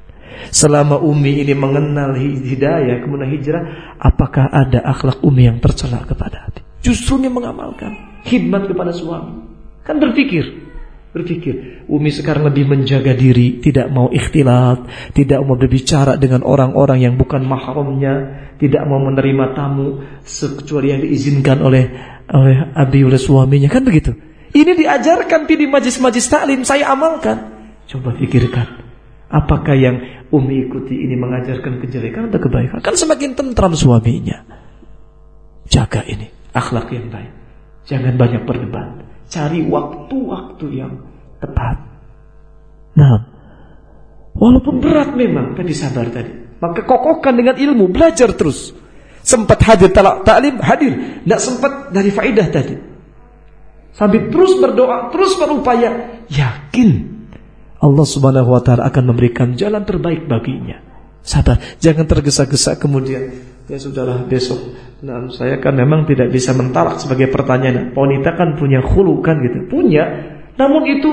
Selama Umi ini mengenal hidayah kemudian hijrah, apakah ada akhlak Umi yang tercela kepada hati? Justru dia mengamalkan khidmat kepada suami. Kan berpikir, berpikir Umi sekarang lebih menjaga diri tidak mau ikhtilat tidak mau berbicara dengan orang-orang yang bukan mahramnya tidak mau menerima tamu kecuali yang diizinkan oleh oleh abi oleh suaminya kan begitu ini diajarkan di majlis-majlis taklim, saya amalkan. Coba pikirkan. Apakah yang Umi ikuti ini mengajarkan kejelekan atau kebaikan? Kan semakin tentram suaminya. Jaga ini, akhlak yang baik. Jangan banyak berdebat. Cari waktu-waktu yang tepat. Nah, walaupun berat memang, tadi sabar tadi. Maka kokohkan dengan ilmu, belajar terus. Sempat hadir talak taklim, hadir. Tidak sempat dari faidah tadi. Sambil terus berdoa, terus berupaya, yakin Allah Subhanahu wa taala akan memberikan jalan terbaik baginya. Sabar, jangan tergesa-gesa kemudian ya sudahlah besok. Nah, saya kan memang tidak bisa mentalak sebagai pertanyaan. Wanita kan punya khulu kan gitu. Punya, namun itu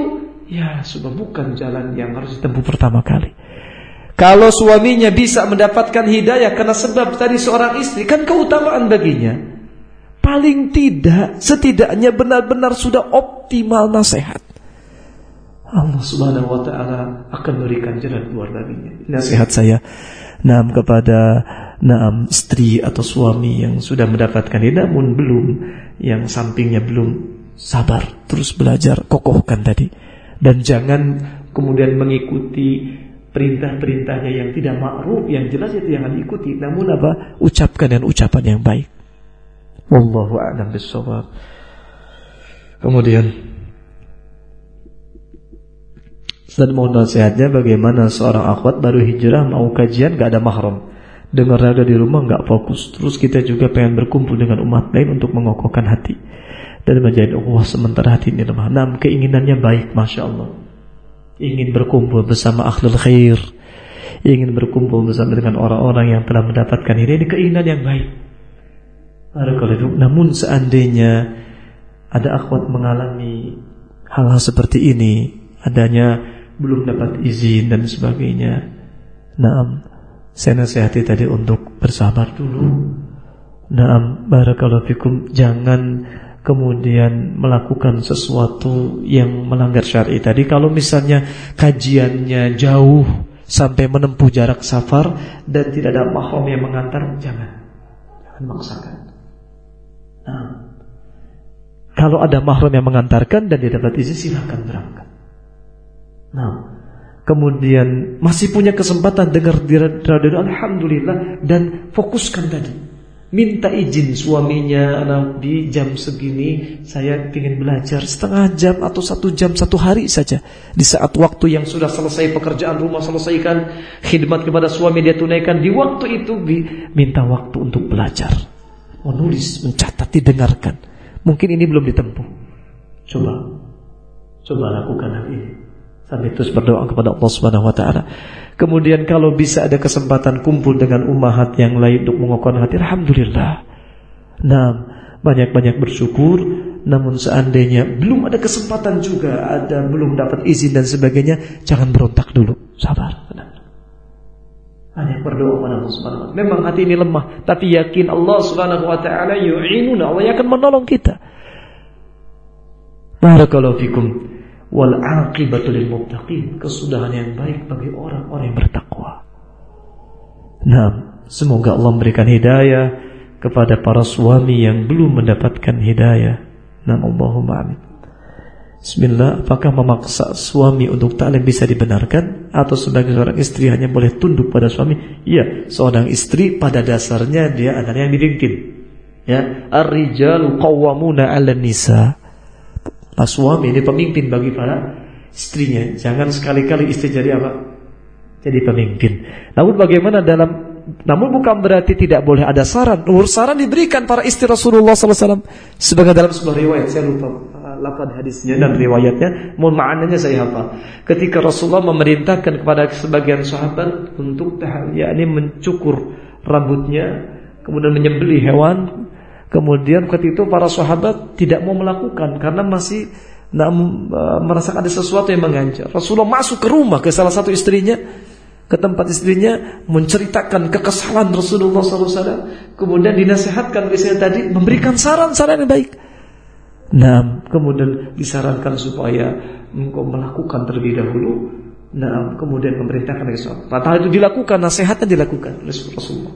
ya sudah bukan jalan yang harus ditempuh pertama kali. Kalau suaminya bisa mendapatkan hidayah karena sebab tadi seorang istri kan keutamaan baginya. Paling tidak, setidaknya benar-benar sudah optimal nasihat. Allah Subhanahu wa taala akan memberikan jalan keluar baginya. Nasihat saya nam kepada nam istri atau suami yang sudah mendapatkan ini namun belum yang sampingnya belum sabar, terus belajar, kokohkan tadi. Dan jangan kemudian mengikuti perintah-perintahnya yang tidak ma'ruf, yang jelas itu yang diikuti. Namun apa? Ucapkan dan ucapan yang baik. Wallahu a'lam bissawab. Kemudian Ustaz mau nasihatnya bagaimana seorang akhwat baru hijrah mau kajian gak ada mahram. Dengar radio di rumah gak fokus. Terus kita juga pengen berkumpul dengan umat lain untuk mengokohkan hati. Dan menjadi Allah sementara hati ini lemah. Nah keinginannya baik Masya Allah. Ingin berkumpul bersama akhlul khair. Ingin berkumpul bersama dengan orang-orang yang telah mendapatkan ini. Ini keinginan yang baik namun seandainya ada akhwat mengalami hal-hal seperti ini, adanya belum dapat izin dan sebagainya. Naam, saya nasihati tadi untuk bersabar dulu. Naam, barakallahu fikum, jangan kemudian melakukan sesuatu yang melanggar syar'i tadi. Kalau misalnya kajiannya jauh sampai menempuh jarak safar dan tidak ada mahram yang mengantar, jangan. Jangan maksakan. Nah, kalau ada mahram yang mengantarkan dan dia dapat izin silahkan berangkat. Nah, kemudian masih punya kesempatan dengar di radio alhamdulillah dan fokuskan tadi. Minta izin suaminya di jam segini saya ingin belajar setengah jam atau satu jam satu hari saja. Di saat waktu yang sudah selesai pekerjaan rumah selesaikan khidmat kepada suami dia tunaikan di waktu itu minta waktu untuk belajar menulis mencatat didengarkan mungkin ini belum ditempuh coba coba lakukan hal ini Sambil terus berdoa kepada Allah Subhanahu wa taala. Kemudian kalau bisa ada kesempatan kumpul dengan ummahat yang lain untuk mengokohkan hati, alhamdulillah. Nah, banyak-banyak bersyukur. Namun seandainya belum ada kesempatan juga, ada belum dapat izin dan sebagainya, jangan berontak dulu. Sabar, tenang. Hanya berdoa kepada Allah Subhanahu wa taala. Memang hati ini lemah, tapi yakin Allah Subhanahu wa taala yu'inuna. Allah akan menolong kita. Barakallahu fikum wal aqibatu lil muttaqin kesudahan yang baik bagi orang-orang yang bertakwa. Nah, semoga Allah memberikan hidayah kepada para suami yang belum mendapatkan hidayah. Nah, Allahumma amin. Bismillah, apakah memaksa suami untuk taklim bisa dibenarkan atau sebagai seorang istri hanya boleh tunduk pada suami? Iya, seorang istri pada dasarnya dia adalah yang diringkin. Ya, ar-rijalu qawwamuna 'alan nisa. Nah, suami ini pemimpin bagi para istrinya. Jangan sekali-kali istri jadi apa? Jadi pemimpin. Namun bagaimana dalam namun bukan berarti tidak boleh ada saran. Nur saran diberikan para istri Rasulullah SAW. Sebagai dalam sebuah riwayat, saya lupa lafaz hadisnya dan riwayatnya. Mohon maknanya saya hafal. Ketika Rasulullah memerintahkan kepada sebagian sahabat untuk yakni mencukur rambutnya, kemudian menyembelih hewan, Kemudian ketika itu para sahabat tidak mau melakukan karena masih nah, merasakan ada sesuatu yang mengancam. Rasulullah masuk ke rumah ke salah satu istrinya, ke tempat istrinya menceritakan kekesalan Rasulullah SAW. Kemudian dinasihatkan istrinya tadi memberikan saran-saran yang baik. Nah, kemudian disarankan supaya engkau melakukan terlebih dahulu. Nah, kemudian memerintahkan sesuatu. Nah, itu dilakukan, nasihatnya dilakukan oleh Rasulullah.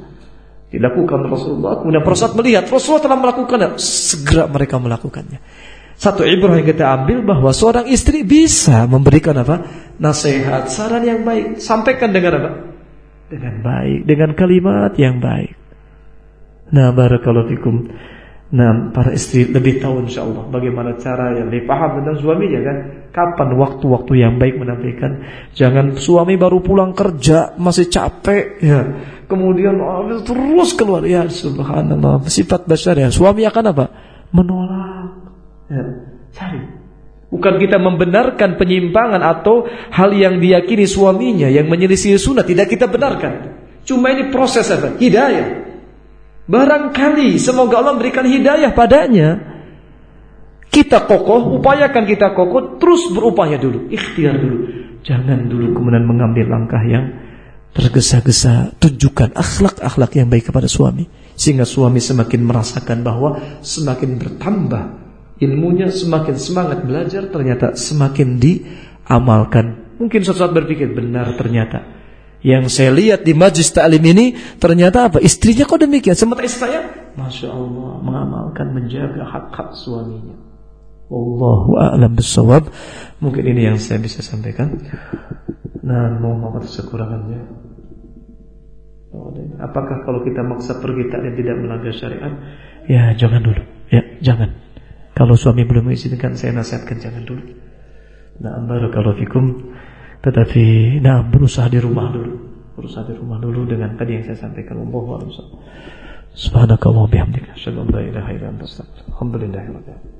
Dilakukan Rasulullah. Kemudian para melihat Rasulullah telah melakukannya. Segera mereka melakukannya. Satu ibrah yang kita ambil bahwa seorang istri bisa memberikan apa? Nasihat, saran yang baik. Sampaikan dengan apa? Dengan baik, dengan kalimat yang baik. Nah, barakallahu fikum. Nah, para istri lebih tahu insya Allah bagaimana cara yang lebih paham tentang suaminya kan. Kapan waktu-waktu yang baik menampilkan. Jangan suami baru pulang kerja masih capek ya. Kemudian oh, terus keluar ya subhanallah. Sifat besar ya. Suami akan apa? Menolak. Ya, cari. Bukan kita membenarkan penyimpangan atau hal yang diyakini suaminya yang menyelisih sunnah tidak kita benarkan. Cuma ini proses apa? Hidayah. Barangkali semoga Allah memberikan hidayah padanya. Kita kokoh, upayakan kita kokoh, terus berupaya dulu, ikhtiar dulu. Jangan dulu kemudian mengambil langkah yang tergesa-gesa. Tunjukkan akhlak-akhlak yang baik kepada suami. Sehingga suami semakin merasakan bahwa semakin bertambah ilmunya, semakin semangat belajar, ternyata semakin diamalkan. Mungkin suatu saat berpikir, benar ternyata yang saya lihat di majlis ta'lim ini ternyata apa? Istrinya kok demikian? Sementara istri saya, masya Allah, mengamalkan menjaga hak-hak suaminya. Allahu a'lam bisawab. Mungkin ini yang saya bisa sampaikan. Nah, mau maaf sekurangannya. Apakah kalau kita maksa pergi taklim tidak melanggar syariat? Ya, jangan dulu. Ya, jangan. Kalau suami belum mengizinkan, saya nasihatkan jangan dulu. Nah, barakallahu fikum. Tetapi nah berusaha di rumah dulu. Berusaha di rumah dulu dengan tadi yang saya sampaikan. Allahu a'lam. Subhanakallah bihamdika. Asyhadu an la ilaha illa anta astaghfiruka wa atubu ilaik.